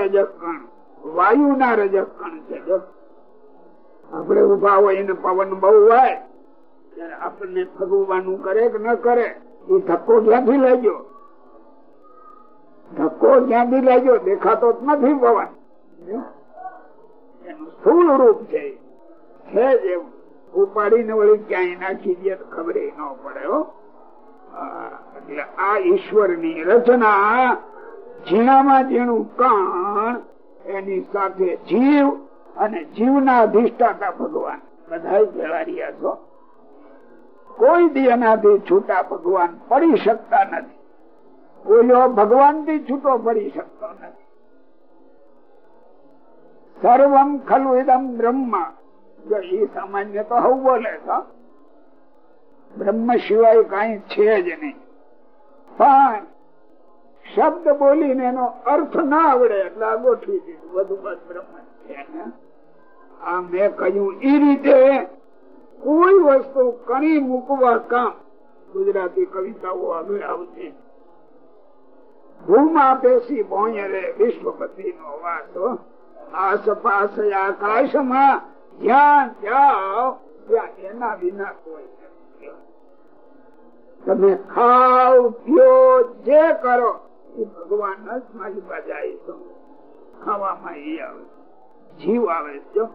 વાયુના રજક કણ છે, જો. આપણે ઊભા હોય એને પવન બહુ હોય. આપણને ફગવવાનું કરે કે ન કરે, એ ધક્કો ક્યાંથી લેજો ધક્કો ક્યાંથી લેજો દેખાતો નથી પવન એનું સ્થુલ રૂપ છે ઉપાડીને વળી ક્યાંય નાખી દે ખબર ન પડે એટલે આ ઈશ્વરની રચના ઝીણામાં ઝીણું કણ, એની સાથે જીવ અને જીવના અધિષ્ઠાતા ભગવાન. બધા ભેળા છો. કોઈ દી છૂટા ભગવાન પડી શકતા નથી. ઓલો ભગવાનથી છૂટો પડી શકતો નથી. સર્વમ ખલુ ઇદમ બ્રહ્મ. જો એ સામાન્ય તો હવું બોલે તો બ્રહ્મ સિવાય કઈ છે જ નહીં. પણ શબ્દ બોલીને એનો અર્થ ના આવડે એટલે આ ગોઠવી દીધું. બધું બસ બ્રહ્મ છે આ મેં કહ્યું એ રીતે કોઈ વસ્તુ કરી મૂકવા કામ ગુજરાતી કવિતાઓ આગળ આવતી. ભૂમા બેસી ભોંયરે વિશ્વપતિ નો વાસો આસપાસ આકાશમાં જ્યાં જાઓ, ત્યાં એના વિના કોઈ તમે ખાવ, પીઓ, જે કરો, એ ભગવાન જ મારી આવી ખાવામાં એ આવે, જીવ આવે જો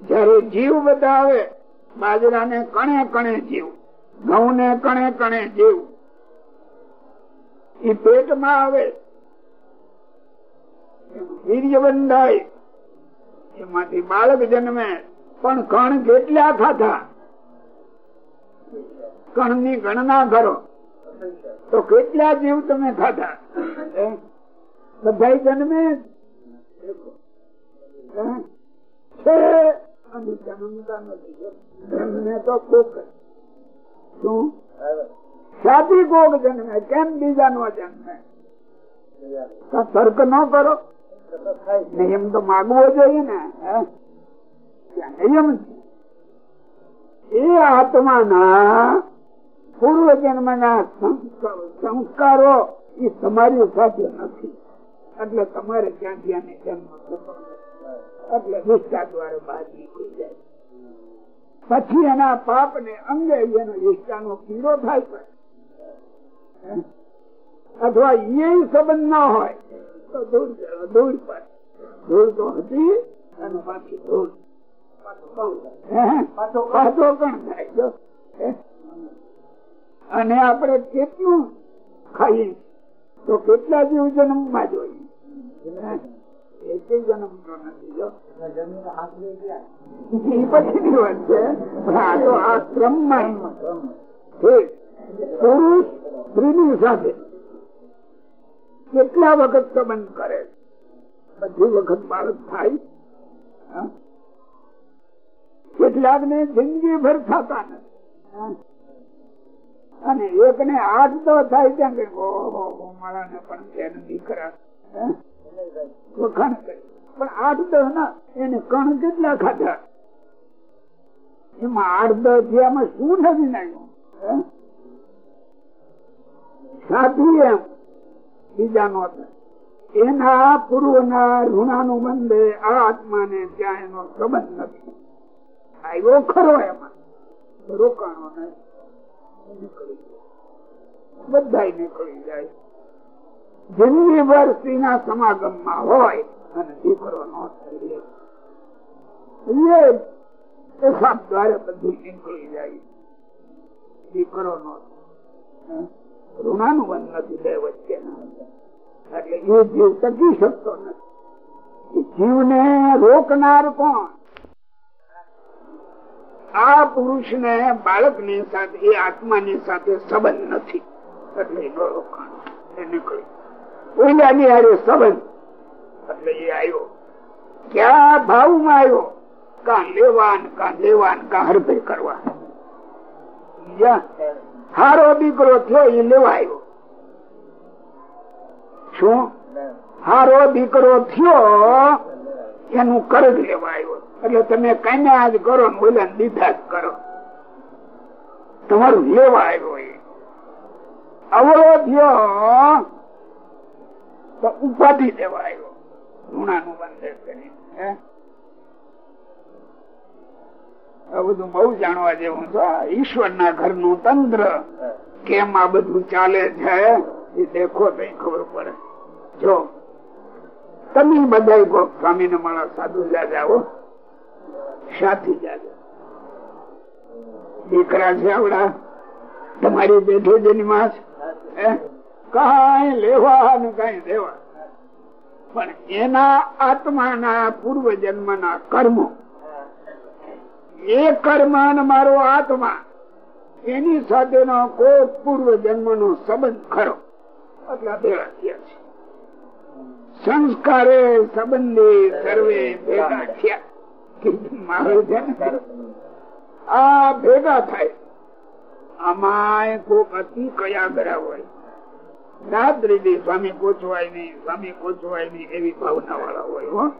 જયારે જીવ બધા આવે બાજરા ને કણે કણે જીવ ઘઉં ને કણે કણે જીવ. એ પેટમાં આવે વીર્ય બંધાય એમાંથી બાળક જન્મે, પણ કણ કેટલા ખાધા? કણની ગણના કરો. તો કેટલા જીવ તમે ખાધા? બધા જન્મે? છે અને કોક જન્મે, કેમ બીજા નો જન્મે તર્ક ન કરો. નિયમ તો માગવો જોઈએ ને નિયમ એ આત્માના પૂર્વ જન્મ ના સંસ્કારો એ તમારી સાથે નથી. એટલે તમારે ક્યાંથી આને જન્મ થતો એટલે નિષ્ઠા દ્વારા બહાર નીકળી જાય. પછી એના પાપ ને અંગે એનો ઈષ્ટા નો કીડો થાય પણ. અથવા એ સંબંધ ના હોય, તો દૂર દૂર પર. દૂર તો હતી, અને પાછી દૂર. અને આપણે કેટલું ખાઈએ? તો કેટલા જીવ જન્મમાં જોઈએ એક પુરુષ સ્ત્રીની સાથે કેટલા વખત સંબંધ કરે બધી વખત બાળક થાય. કેટલાક ને જિંદગી ભર થતા નથી. અને એક ને આઠ તો થાય ત્યાં કે મારા ને પણ દીકરા. પણ આઠ દસ ના, એને કણ કેટલા ખાધા? એમાં આઠ દસ થયામાં શું નથી નાખ્યું? સાથી એમ. બીજા નો એના પૂર્વના ઋણાનુબંધે આ આત્માને ત્યાં એનો સંબંધ નથી. આવ્યો ખરો એમાં. રોકાણો નીકળી બધા નીકળી જાય. જિંદગી ભર સ્ત્રીના સમાગમમાં હોય અને દીકરો નો થઈએ. બધું નીકળી જાય. દીકરો નો ઋણાનુબંધ નથી બે વચ્ચે એટલે એ જીવ ટકી શકતો નથી. જીવને રોકનાર કોણ? આ પુરુષ ને બાળકની સાથે, એ આત્મા ની સાથે સંબંધ નથી. એટલે એનો રોકાણ. એ નીકળી. ઓલાની હારે સંબંધ. એટલે એ આવ્યો ક્યાં ભાવમાં આવ્યો કા લેવાન કા લેવાન કા હરભે કરવા. હારો દીકરો થયો એ લેવાયો શું? હારો દીકરો થયો એનું કરજ આવ્યો એટલે તમે કન્યા જ કરો ને ઓલા દીધા જ કરો. તમારું લેવા આવ્યો એ. અવળો થયો તો ઉપાધિ દેવા આવ્યો. ઋણાનું બંધન કરી બધું બહુ જાણવા જેવું છે. ઈશ્વર ના ઘરનું તંત્ર કેમ આ બધું ચાલે છે? એ દેખો તો ખબર પડે. જો, તમે બધા કહો સ્વામી ને મારા સાધુ જાઓ સાથી જાજો. દીકરા છે આવડા તમારી બેઠો જેની માં કઈ લેવાનું કઈ દેવા. પણ એના આત્માના પૂર્વ જન્મ ના કર્મો, એ કર્મ મારો આત્મા, એની સાથેનો કોઈ પૂર્વ જન્મ નો સંબંધ ખરો? એટલા ભેગા થયા છે. સંસ્કારે સંબંધે સર્વે ભેગા થયા. આ ભેગા થાય. આમાં કોક અતિ કયાગરા હોય. રાત્રિ સ્વામી કોચવાય નહીં સ્વામી કોચવાય નહીં એવી ભાવના વાળા હોય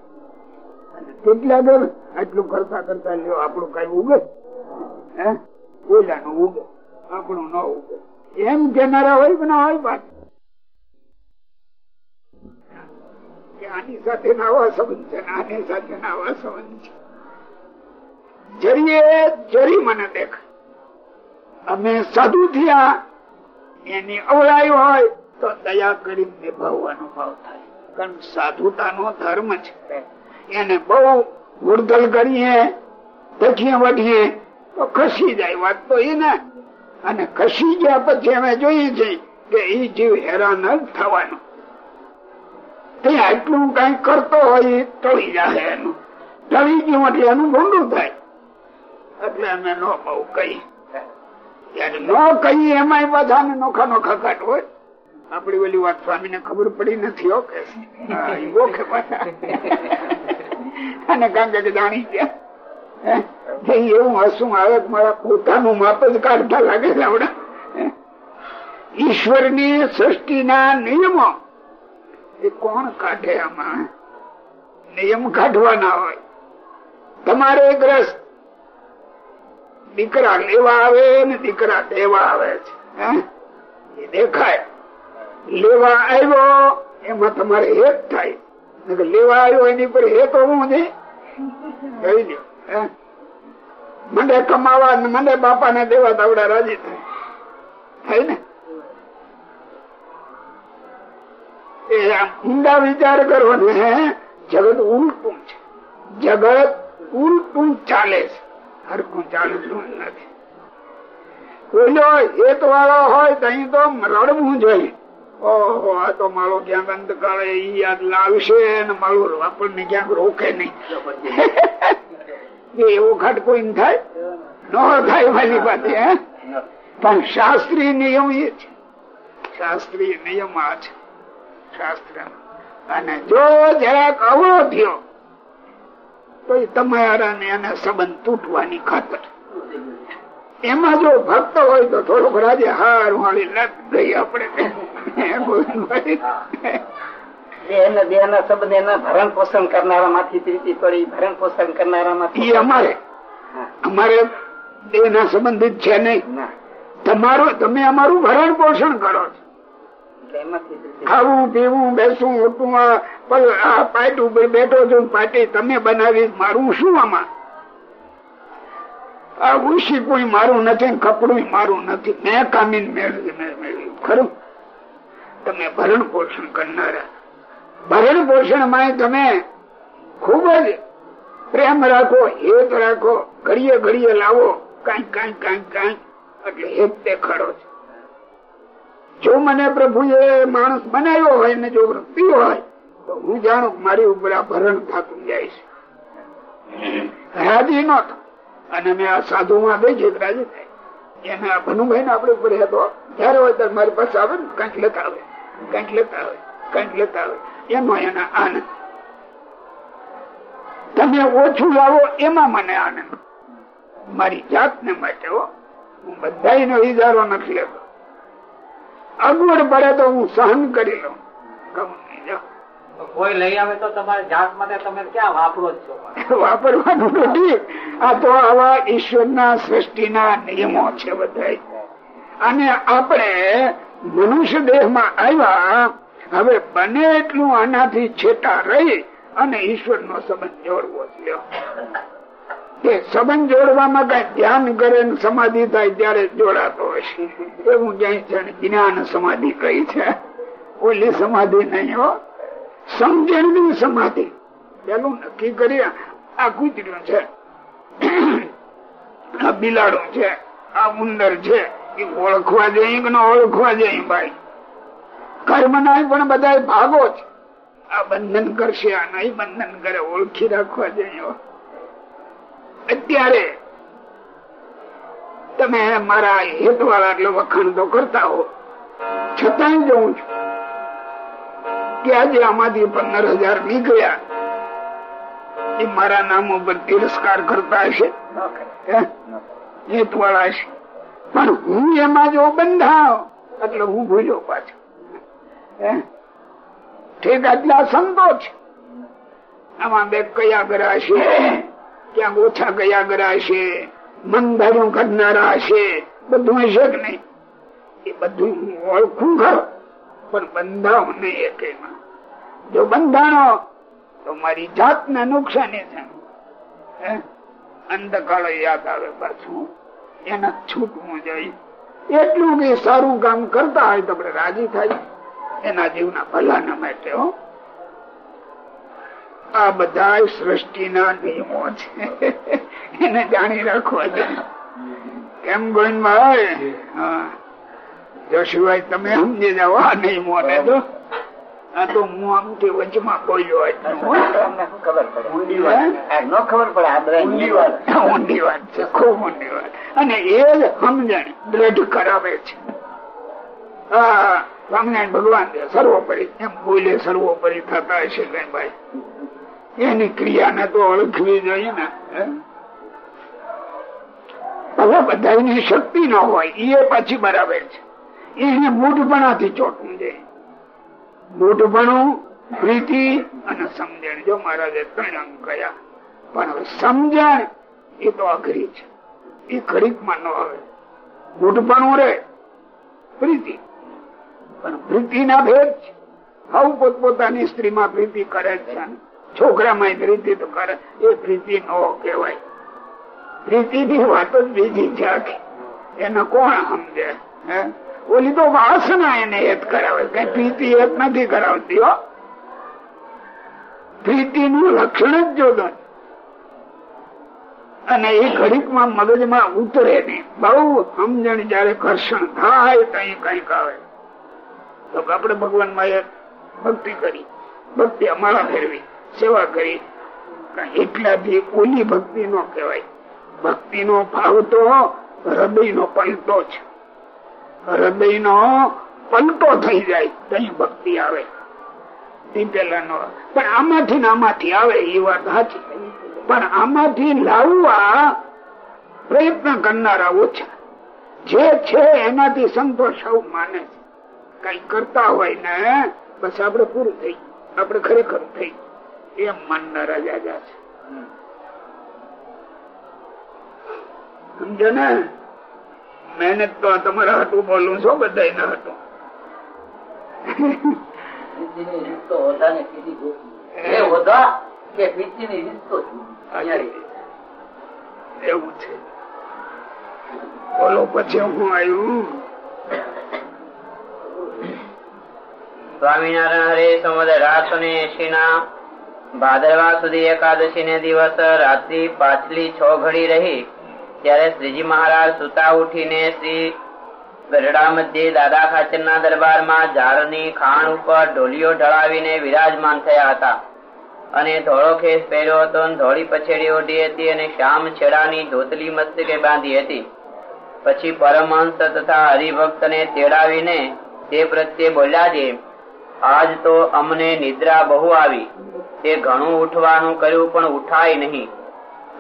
કેટલા દર આટલું કરતા કરતા લ્યો, આપણું કઈ ઉગે? હે? ઓલાનું ઉગે, આપણું ન ઉગે. એમ કેનારા હોય ના હોય વાત? આની સાથે નાવા સંબંધ છે આની સાથે નાવા સંબંધ છે. જરીએ જરી મને દેખ. અમે સાધુ થયા, એની અવળાઈ હોય તો દયા કરી નિભાવવાનો અનુભવ થાય. કારણ સાધુતા નો ધર્મ છે. એને બહુ ગુડદલ કરીએ, પછી વઢીએ તો ખસી જાય. વાત તો એને અને ખસી ગયા પછી અમે જોઈએ છીએ કે એ જીવ હેરાન જ થવાનો. તે આટલું કઈ કરતો હોય એ ટળી જાય એનું. ટળી ગયું એટલે એનું ભૂંડું થાય. એટલે અમે ન બહુ કહી ન કહીએ એમાં બધા નોખા નોખા કાઢ હોય. આપડી ઓલી વાત સ્વામી ને ખબર પડી નથી ઓકે અને કારણ કે જાણી ગયા. એવું હસું આવે મારા પોતાનું માપ જ કાઢતા લાગે છે આપડે ઈશ્વરની સૃષ્ટિ ના નિયમો. એ કોણ કાઢે આમાં? નિયમ કાઢવાના હોય. તમારે ગ્રસ્ત દીકરા લેવા આવે ને દીકરા દેવા આવે છે. દેખાય. લેવા આવ્યો એમાં તમારે હેત થાય. લેવા આવ્યો એની પર હેત હોવું છે કહી લ્યો, મને કમાવા મને બાપા ને દેવા તાવડા રાજી થાય. થાય ને? ઊંડા વિચાર કરો ને જગત ઉલટું છે. જગત ઉલટું ચાલે છે. હરકું ચાલતું નથી. બોલો હેત વાળો હોય તો અહીં તો રડવું જોઈએ. ઓહો, આ તો મારો ક્યાંક અંધકાળે યાદ લાવશે ને મારું આપણને ક્યાંક રોકે નહીં. એવો ખટકોઈ ન થાય? ન થાય મારી પાસે પણ શાસ્ત્રીય નિયમ એ છે. શાસ્ત્રીય નિયમ આ છે. શાસ્ત્ર અને જો જરાક અવળો થયો તો તમારા ને એના સંબંધ તૂટવાની ખાતર. એમાં જો ભક્ત હોય તો થોડોક રાજે હાર વાળી લગ ગઈ આપણે. એના ભરણ પોષણ કરનારા માંથી પ્રીતિ પડી ભરણ પોષણ કરનારા માંથી અમારે. અમારે દેહ ના સંબંધિત છે નહીં. તમારું તમે અમારું ભરણ પોષણ કરો છો. ખાવું પીવું બેસવું ઉઠવું આ પાટ ઉપર બેઠો છું પાટી તમે બનાવી મારું શું આમાં? આ ઉશી કોઈ મારું નથી કપડું મારું નથી. મેં કામી મેળવી મેં મેળવ્યું ખરું? તમે ભરણ પોષણ કરનારા. ભરણ પોષણમાં તમે ખૂબ જ પ્રેમ રાખો, હેત રાખો, ઘડીએ ઘડીએ લાવો કંઈક કંઈક કંઈક કંઈક એટલે હેત દેખાડો છે. જો મને પ્રભુએ માણસ બનાવ્યો હોય ને જો વૃત્તિ હોય, તો હું જાણું મારી ઉપર આ ભરણ થતું જાય છે. રાજી નો અને મેં આ સાધુ માં બે છે રાજી થાય એને આ ભનુભાઈ ને આપડે ઉપર હતો જયારે હોય ત્યારે મારી પાસે આવે ને, કંઈક લેતા આવે. કંઈક લેતા આવે. કંઈક લેતા આવે. એનો એના આનંદ. તમે ઓછું લાવો એમાં મને આનંદ. મારી જાતને માટે હો. બધા ઇજારો નથી લેતો. અગવડ પડે તો હું સહન કરી લઉં. જાઓ. કોઈ લઈ આવે તો તમારે જાત માટે તમે ક્યાં વાપરો છો? વાપરવાનું નથી. આ તો આવા ઈશ્વરના સૃષ્ટિના નિયમો છે બધા અને આપણે મનુષ્ય દેહમાં આવ્યા, હવે બને એટલું આનાથી છેટા રહી અને ઈશ્વર નો સંબંધ જોડવો છે. તે સંબંધ જોડવામાં કઈ ધ્યાન કરે સમાધિ થાય ત્યારે જોડાતો હશે એવું છે જ્ઞાન સમાધિ કઈ છે, ઓલી સમાધિ નહીં હો. સમજણની સમાધિ. પેલું નક્કી કરી આ કૂતર્યું છે. આ બિલાડો છે, આ ઉંદર છે, એ ઓળખવા જઈએ કે ઓળખવા જઈએ ભાઈ કર્મ ના પણ બધા ભાગો છે આ બંધન કરશે, આ નહીં બંધન કરે, ઓળખી રાખવા જઈએ અત્યારે તમે મારા હેત વાળા એટલે વખાણ તો કરતા હો. છતાંય જઉં છું. કે આજે આમાંથી પંદર હજાર નીકળ્યા. એ મારા નામ ઉપર તિરસ્કાર કરતા હશે? હેત વાળા હશે. પણ હું એમાં જો બંધાવ, એટલે હું ભૂલ્યો પાછો. ઠીક આટલા સંતોષ આમાં બે કયા ગરા છે ક્યાંક ઓછા કયા ગરા છે મન ધારું કરનારા હશે. બધું હશે કે નહીં? એ બધું ઓળખું ખરો. પણ બંધાવ નહીં એક જો બંધાણો તો મારી જાતને નુકસાની છે. હે? યાદ આવે પાછું. એના છૂટવું જોઈએ. એટલું કે સારું કામ કરતા હોય તો આપણે રાજી થાય. એના જીવના ભલાના માટે હો. આ બધા સૃષ્ટિના નિયમો છે. એને જાણી રાખવા જોઈએ. કેમ ગોવિંદભાઈ? હા. જોશુભાઈ તમે સમજી જાઓ આ નિયમો ને તો. આ તો હું આમથી વચમાં બોલ્યો ખબર પડે? ઊંડી વાત. ન ખબર પડે ઊંડી વાત. ઊંડી વાત છે ખૂબ ઊંડી વાત. અને એ જ સમજણ દ્રઢ કરાવે છે. હા સ્વામિનારાયણ ભગવાન સર્વોપરી. એમ બોલે સર્વોપરી થતા હશે ભાઈ એની ક્રિયાને તો ઓળખવી જોઈએ ને? હવે બધાની શક્તિ ન હોય એ પાછી બરાબર છે. એને મૂઢપણાથી ચોટવું જોઈએ મૂઢપણું, પ્રીતિ અને સમજણ. જો મહારાજે ત્રણ અંક કયા પણ સમજણ એ તો અઘરી છે. એ ઘડીકમાં ન આવે. મૂઢપણું રે, પ્રીતિ. પણ પ્રીતિ ના ભેદ છે. આવું પોતપોતાની સ્ત્રીમાં પ્રીતિ કરે છે છોકરામાં પ્રીતિ તો કરે. એ પ્રીતિ ન કહેવાય. પ્રીતિ ની વાત જ બીજી છે એને કોણ સમજે? હે? ઓલી તો વાસના એને હેત કરાવે. કઈ પ્રીતિ હેત નથી કરાવતી, હો. નું લક્ષણ જ જોડો. અને એ ઘડીકમાં મગજમાં ઉતરે નહીં. બહુ સમજણ જયારે ઘર્ષણ થાય કઈ કંઈક આવે. તો આપણે ભગવાનમાં ભક્તિ કરી. ભક્તિ અમારા ફેરવી સેવા કરી. એટલાથી ઓલી ભક્તિ નો કહેવાય. ભક્તિ નો ભાવ તો હૃદય નો પલટો છે હૃદય નો પલટો થઈ જાય કઈ ભક્તિ આવે. પેલા નો પણ આમાંથી આમાંથી આવે એ વાત સાચી. પણ આમાંથી લાવવા પ્રયત્ન કરનારા ઓછા. જે છે એનાથી સંતોષ આવું માને છે. કઈ કરતા હોય ને, બસ આપડે પૂરું થઈ આપડે ખરેખર થઈ એમ માનનારા જાજા છે. સમજો ને? મહેનત તો તમારા હતું બોલું છો બધા ના હતું એવું છે. બોલો પછી હું આવ્યું? સ્વામિનારાયણ હરે સમુદ્ર રાત ને એસી ના ભાદરવા સુધી એકાદશી ને દિવસ રાત્રિ પાછલી છ ઘડી રહી. ત્યારે શ્રીજી મહારાજ સુતા ઉઠીને શ્રી ગઢડા મધ્યે દાદા ખાચર ના દરબારમાં ઝાડની ખાણ ઉપર ઢોલીઓ ઢળાવીને વિરાજમાન થયા હતા. અને ધોળો ખેસ પહેર્યો હતો ધોળી પછેડી ઓઢી હતી અને શ્યામ છેડાની ધોતલી મસ્તકે બાંધી હતી. પછી પરમહંસ તથા હરિભક્ત ને તેડાવીને તે પ્રત્યે બોલ્યા છે આજ તો અમને નિદ્રા બહુ આવી. તે ઘણું ઉઠવાનું કર્યું પણ ઉઠાય નહીં.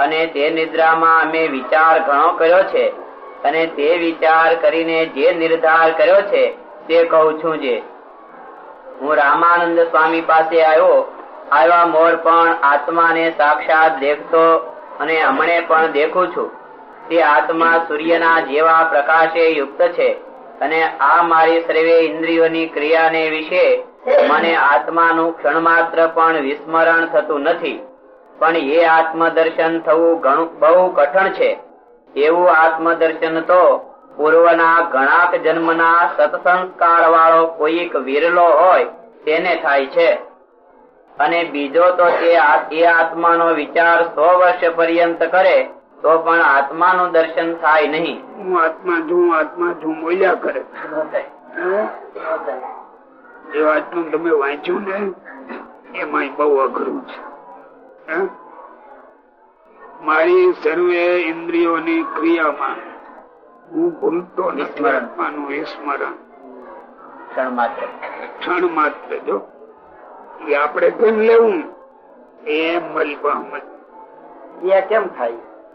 અને તે નિદ્રામાં અમે વિચાર ઘણો કર્યો છે. અને તે વિચાર કરીને જે નિર્ધાર કર્યો છે, તે કહું છું જે. હું રામાનંદ સ્વામી પાસે આવ્યો. આવ્યા મોર પણ આત્માને સાક્ષાત દેખતો અને હમણે પણ દેખું છું. તે આત્મા સૂર્યના જેવા પ્રકાશે યુક્ત છે અને આ મારી સર્વે ઇન્દ્રિયોની ક્રિયાને વિશે મને આત્માનું ક્ષણ માત્ર પણ વિસ્મરણ થતું નથી. પણ એ આત્મદર્શન થવું ઘણું બહુ કઠણ છે એવું આત્મદર્શન તો પૂર્વના ઘણાક જન્મના સત્સંસ્કાર વાળો કોઈક વિરલો હોય તેને થાય છે અને બીજો તો એ આત્માનો વિચાર સો વર્ષ પર્યંત કરે તો પણ આત્માનું દર્શન થાય નહીં હું આત્મા છું આત્મા છું બોલ્યા કરે? એ વાતનું તમે વાંચ્યું ને એમાં બહુ અઘરું છે? મારી સર્વે ઇન્દ્રિયોની ક્રિયામાં હું ભૂલતો નથી આત્માનું ક્ષણ માત્ર. ક્ષણ માત્ર જો. એ આપણે કેમ લેવું એમ મલબા કેમ થાય?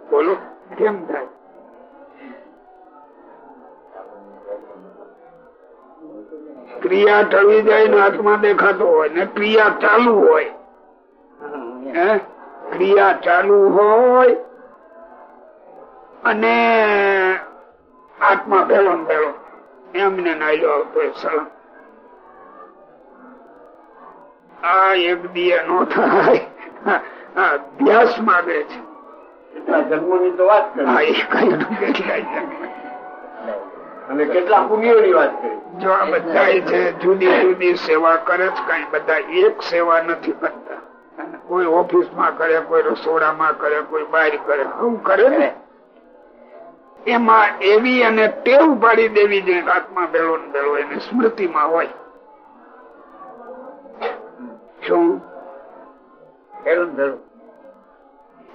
બોલો કેમ થાય? ક્રિયા ટળવી જાય ને આત્મા દેખાતો હોય ને ક્રિયા ચાલુ હોય? ક્રિયા ચાલુ હોય અને આત્મા ભેળો ભેળો એમને નાયલો આવતો સળંગ. આ એક દિય નો થાય. અભ્યાસ માંગે છે. જન્મોની તો વાત છે. અને કેટલા પુણ્યોની વાત કરી. જો આ બધા છે જુદી જુદી સેવા કરે છે કઈ બધા એક સેવા નથી કરતા. કોઈ ઓફિસમાં કરે કોઈ રસોડામાં કરે કોઈ બહાર કરે શું કરે ને? એમાં એવી અને ટેવ પાડી દેવી જોઈએ આત્મા ભેળો ને ભેળો એની સ્મૃતિમાં હોય. શું?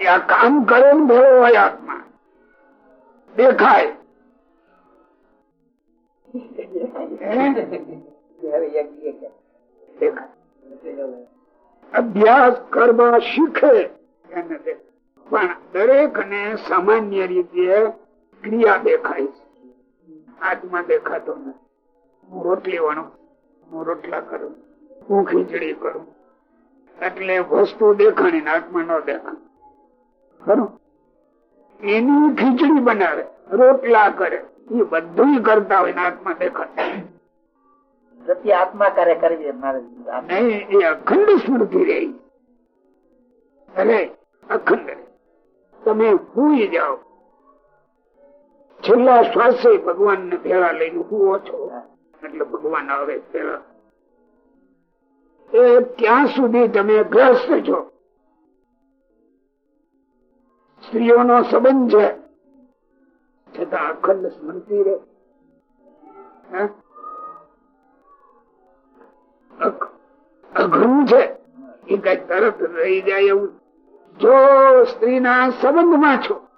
આ કામ કરે ને ભેળો હોય આત્મા. દેખાય. દેખાય. અભ્યાસ કરવા શીખે. પણ દરેક ને સામાન્ય રીતે ક્રિયા દેખાય છે. હાથમાં દેખાતો નથી. હું રોટલી વણું, હું રોટલા કરું, હું ખીચડી કરું. એટલે વસ્તુ દેખાણી ને આત્મા ન દેખાણ ખરું? એની ખીચડી બનાવે, રોટલા કરે, એ બધું કરતા હોય ને આત્મા દેખાતા પ્રત્યે આત્મા કાર્ય નહીં એ અખંડ સ્મૃતિ રહી. અને અખંડ. તમે ભૂલી જાઓ. છેલ્લા શ્વાસે ભગવાન ને ભેળા લઈને હુઓ છો. એટલે ભગવાન આવે પેલા એ ત્યાં સુધી તમે ગ્રસ્ત છો. સ્ત્રીઓનો સંબંધ છે. છતાં અખંડ સ્મૃતિ રહે. હે? અઘરું છે. એ કઈ તરત રહી જાય એવું. જો સ્ત્રીના સંબંધમાં છો,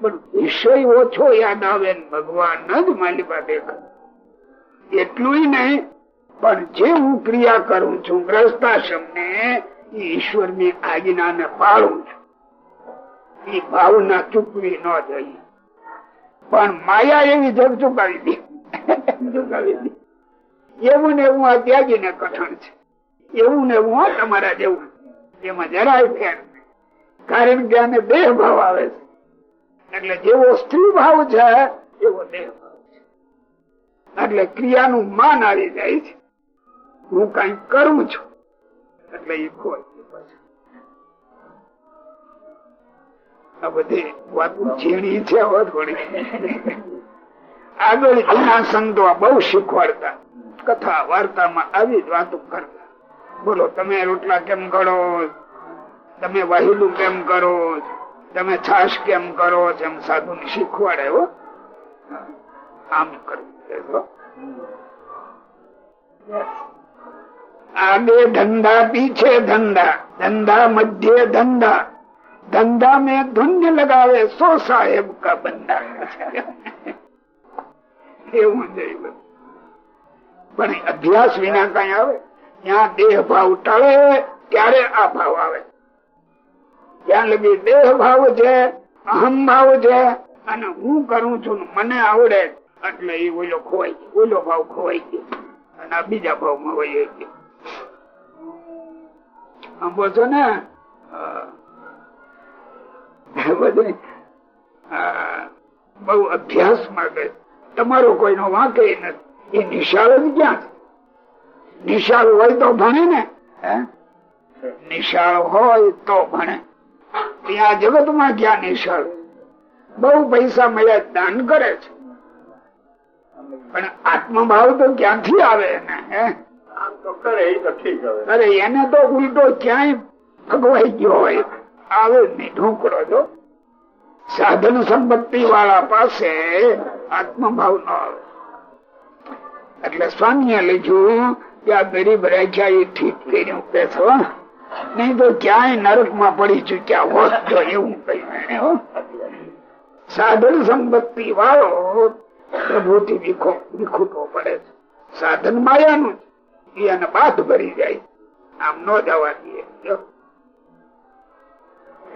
પણ વિષય ઓછો યાદ આવે ભગવાન જ માલિકા દેખાય એટલું નહીં, પણ જે હું ક્રિયા કરું છું ગ્રસ્તાશ્રમ ને ઈશ્વરની આજ્ઞા ને પાળું છું. એ ભાવના ચૂકવી ન જોઈએ. પણ માયા એવી જગ ચુકાવી દી. *laughs* ચુકાવી દી. એવું ને એવું આ ત્યાગી ને કઠણ છે. એવું ને એવું હો તમારા જેવું. એમાં જરાય ફેર કારણ કે આને દેહ ભાવ આવે છે. એટલે જેવો સ્ત્રી ભાવ છે, એવો દેહ ભાવ એટલે ક્રિયાનું માન આવી જાય છે. હું કઈ કરું છું. એટલે એ ખોય આ બધી આગળ જૂના સંતો બહુ શીખવાડતા. કથા વાર્તામાં આવી જ વાતો કરતા. બોલો, તમે રોટલા કેમ કરો? તમે વાહિલું કેમ કરો? તમે છાશ કેમ કરો? એમ સાધુ ને શીખવાડે આમ કરવું આ ધંધા પીછે ધંધા ધંધા મધ્ય ધંધા. ધંધા મે ધુંજ લગાવે, સો સાહેબ કા બંધા. *laughs* એવું બધું. પણ અભ્યાસ વિના કઈ આવે? ત્યાં દેહ ભાવ ટળે, ત્યારે આ ભાવ આવે. ત્યાં લગી દેહ ભાવ છે, અહમ ભાવ છે, અને હું કરું છું મને આવડે, એટલે એ ઓલો ખોવાઈ ગયો, ઓલો ભાવ ખોવાઈ ગયો. અને આ બીજા ભાવમાં વહી ગયો. આંબો છો ને. બધું બહુ અભ્યાસ માંગે તમારો કોઈનો વાંકે નથી. એ નિશાળ ક્યાં છે? નિશાળ હોય તો ભણે ને નિશાળ હોય તો ભણે. ત્યાં જગતમાં ક્યાં નિશાળ? બહુ પૈસા મળ્યા દાન કરે છે. પણ આત્મભાવ તો ક્યાંથી આવે એને અરે એને તો ઉલટો ક્યાંય ભગવાઈ ગયો હોય. આવે નહીં ઢોકળો જો. સાધન સંપત્તિ વાળા પાસે આત્મભાવ ન આવે. એટલે સ્વામીએ લખ્યું કે આ ગરીબ રાખ્યા એ ઠીક કર્યું. કે છો નહીં તો ક્યાંય નરકમાં પડી ચુક્યા હોત તો એવું કહ્યું સાધન સંપત્તિ વાળો પ્રભુથી વિખો વિખૂટો પડે છે. સાધન માયાનું છે. એને બાદ ભરી જાય. આમ ન જવા દે જો.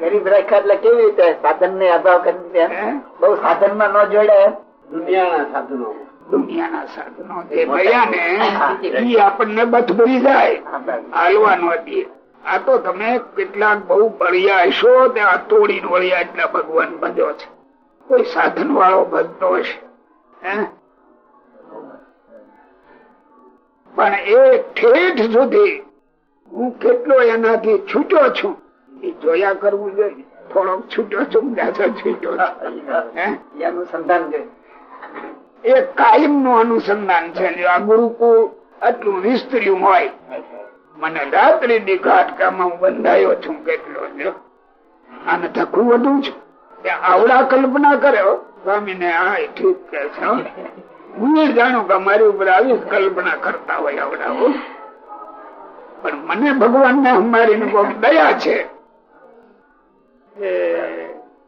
ગરીબ રાખ્યા એટલે કેવી રીતે? સાધન ને અભાવ કરી? બહુ સાધનમાં ન જોડે. દુનિયાના સાધનો. જે ભયા ને એ આપણને બથભરી જાય. હાલવા ન દે આ તો તમે કેટલાક બહુ બળિયા હશો તે આ તોડી વળિયા એટલા ભગવાન ભજ્યો છે. કોઈ સાધન વાળો ભજતો હશે પણ એ ઠેઠ સુધી હું કેટલો એનાથી છૂટ્યો છું એ જોયા કરવું જોઈએ. થોડોક છૂટ્યો છું છૂટ્યો છું. એનું સંધાન છે એ કાયમનું અનુસંધાન છે આ ગુરુકુળ આટલું વિસ્તર્યું હોય. મને રાત્રિ ની ઘાટકામાં હું બંધાયો છું કેટલો આને ધકું વધુ છું. આવડા કલ્પના કર્યો સ્વામી ને આ ઠીક કે છે, હું. એ જાણું કે મારી ઉપર આવી કલ્પના કરતા હોય આવડા પણ મને ભગવાન ને અમારી કોક દયા છે.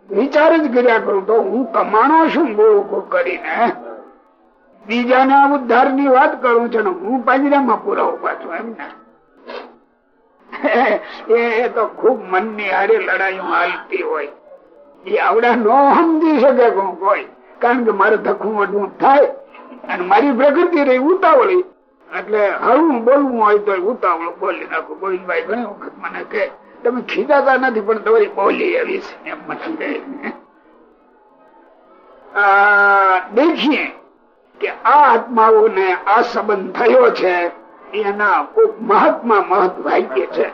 વિચાર જ કર્યા કરું તો હું કમાણો છું ગોળકો કરીને બીજાના ઉદ્ધારની વાત કરું છું ને હું પાંજરામાં પુરાવું પાછું એમ ને? એ તો ખૂબ મનની હારે લડાઈઓ હાલતી હોય. એ આવડા નો સમજી શકે કોઈ, કારણ કે મારે ધક્કું વધવું થાય. અને મારી પ્રકૃતિ રહી ઉતાવળી. એટલે હળવું બોલવું હોય તો ઉતાવળું બોલી નાખું. ગોવિંદભાઈ ઘણી વખત મને કહે, તમે ખીજાતા નથી, પણ તમારી બોલી એવી છે. એમ મને કહે. દેખીએ. કે આ આત્માઓને આ સંબંધ થયો છે, એના કોક મહાત્મા મહત્ ભાગ્ય છે.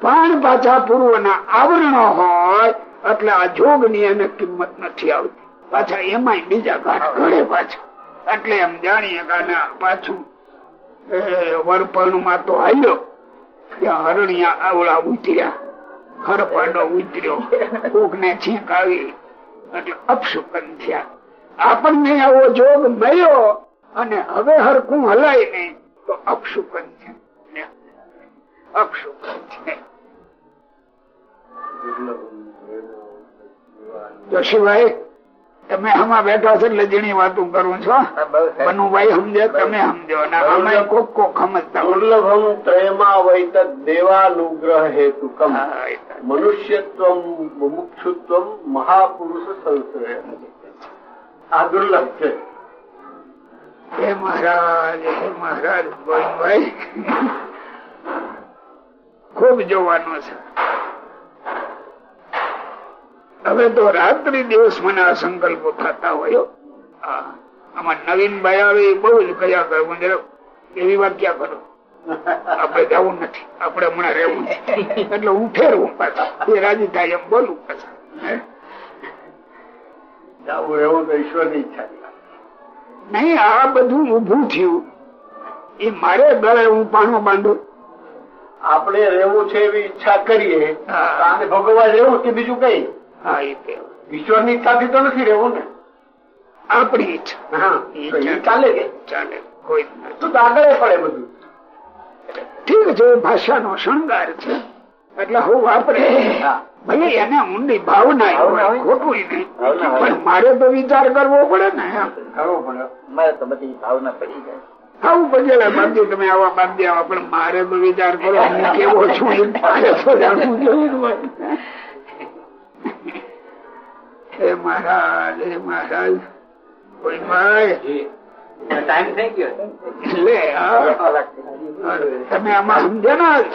પણ પાછા પૂર્વના આવરણો હોય, એટલે આ જોગની એને કિંમત નથી આવતી. પાછા એમાં બીજા ઘાટ ઘડે પાછા. એટલે એમ જાણીએ કે પાછું વરપણમાં તો આવ્યો ત્યાં હરણિયા આવડા ઉતર્યા. હરપાડો ઉતર્યો. કોક ને છીંક આવી. એટલે અપશુકન થયા. આપણને આવો જોગ મળ્યો અને હવે હરખું હલાય નહીં તો અપશુકન છે. અપશુકન છે. તમે આમાં બેઠા છો એટલે જીણી વાતો કરું છો મનુભાઈ સમજે તમે સમજો. અને અમે કોક કોક સમજતા. દુર્લભમ ત્રયમાં વૈત દેવાનુગ્રહ હેતુ મનુષ્યત્વ મુક્ષુત્વ મહાપુરુષ સંશ્રય આ દુર્લભ છે. હે મહારાજ હે મહારાજ ગોવિંદભાઈ ખૂબ જોવાનું છે. હવે તો રાત્રિ દિવસ મને આ સંકલ્પો થતા હોય આમાં નવીન ભાઈ આવે એ બહુ જ કયા કરવું એવી વાત ક્યાં કરો? આપડે જવું નથી. આપડે હમણાં રહેવું એટલે હું ફેરવું પાછા. એ રાજી થાય એમ બોલું પાછા. હે? એવું તો ઈશ્વરની ઈચ્છા નહીં આ બધું ઉભું થયું. એ મારે ગળે હું પાણો બાંધું. આપણે રહેવું છે એવી ઈચ્છા કરીએ ભગવાન રહેવું કે બીજું કઈ? હા એ ઈશ્વરની ઈચ્છાથી તો નથી રહેવું ને? આપણી ઈચ્છા. હા એ ચાલે. કે? ચાલે. કોઈ તો આગળ પડે બધું. ઠીક છે ભાષાનો શણગાર છે. એટલે હું વાપરે. હા. ભલે એને ઊંડી ભાવના. ખોટું નહીં પણ મારે તો વિચાર કરવો પડે ને કરવો પડે. મારે તો બધી ભાવના પડી જાય. આવું પજેલા બાંધી તમે આવા બાંધી આવા પણ મારે તો વિચાર કરો હું કેવો છું મારે તો જાણવું જોઈએ હે મહારાજ હે મહારાજ. કોઈ ભાઈ. ટાઈમ થઈ ગયો? લે તમે આમાં સમજ્યા ને?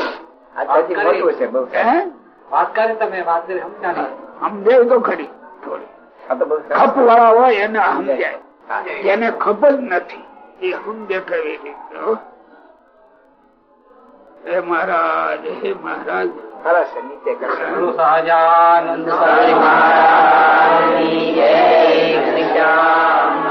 આ મોટું છે બહુ. હે? વાત કરે તમે વાત કરી સમજાવી સમજાય તો ખરી. થોડી. આ તો બહુ ખપ વાળા હોય એને સમજાય. જેને ખપ જ નથી. એ સમજે કરી હે. મહારાજ હે મહારાજ. સરસ નીચે સહજાનંદ સ્વામી. કૃષ્ણ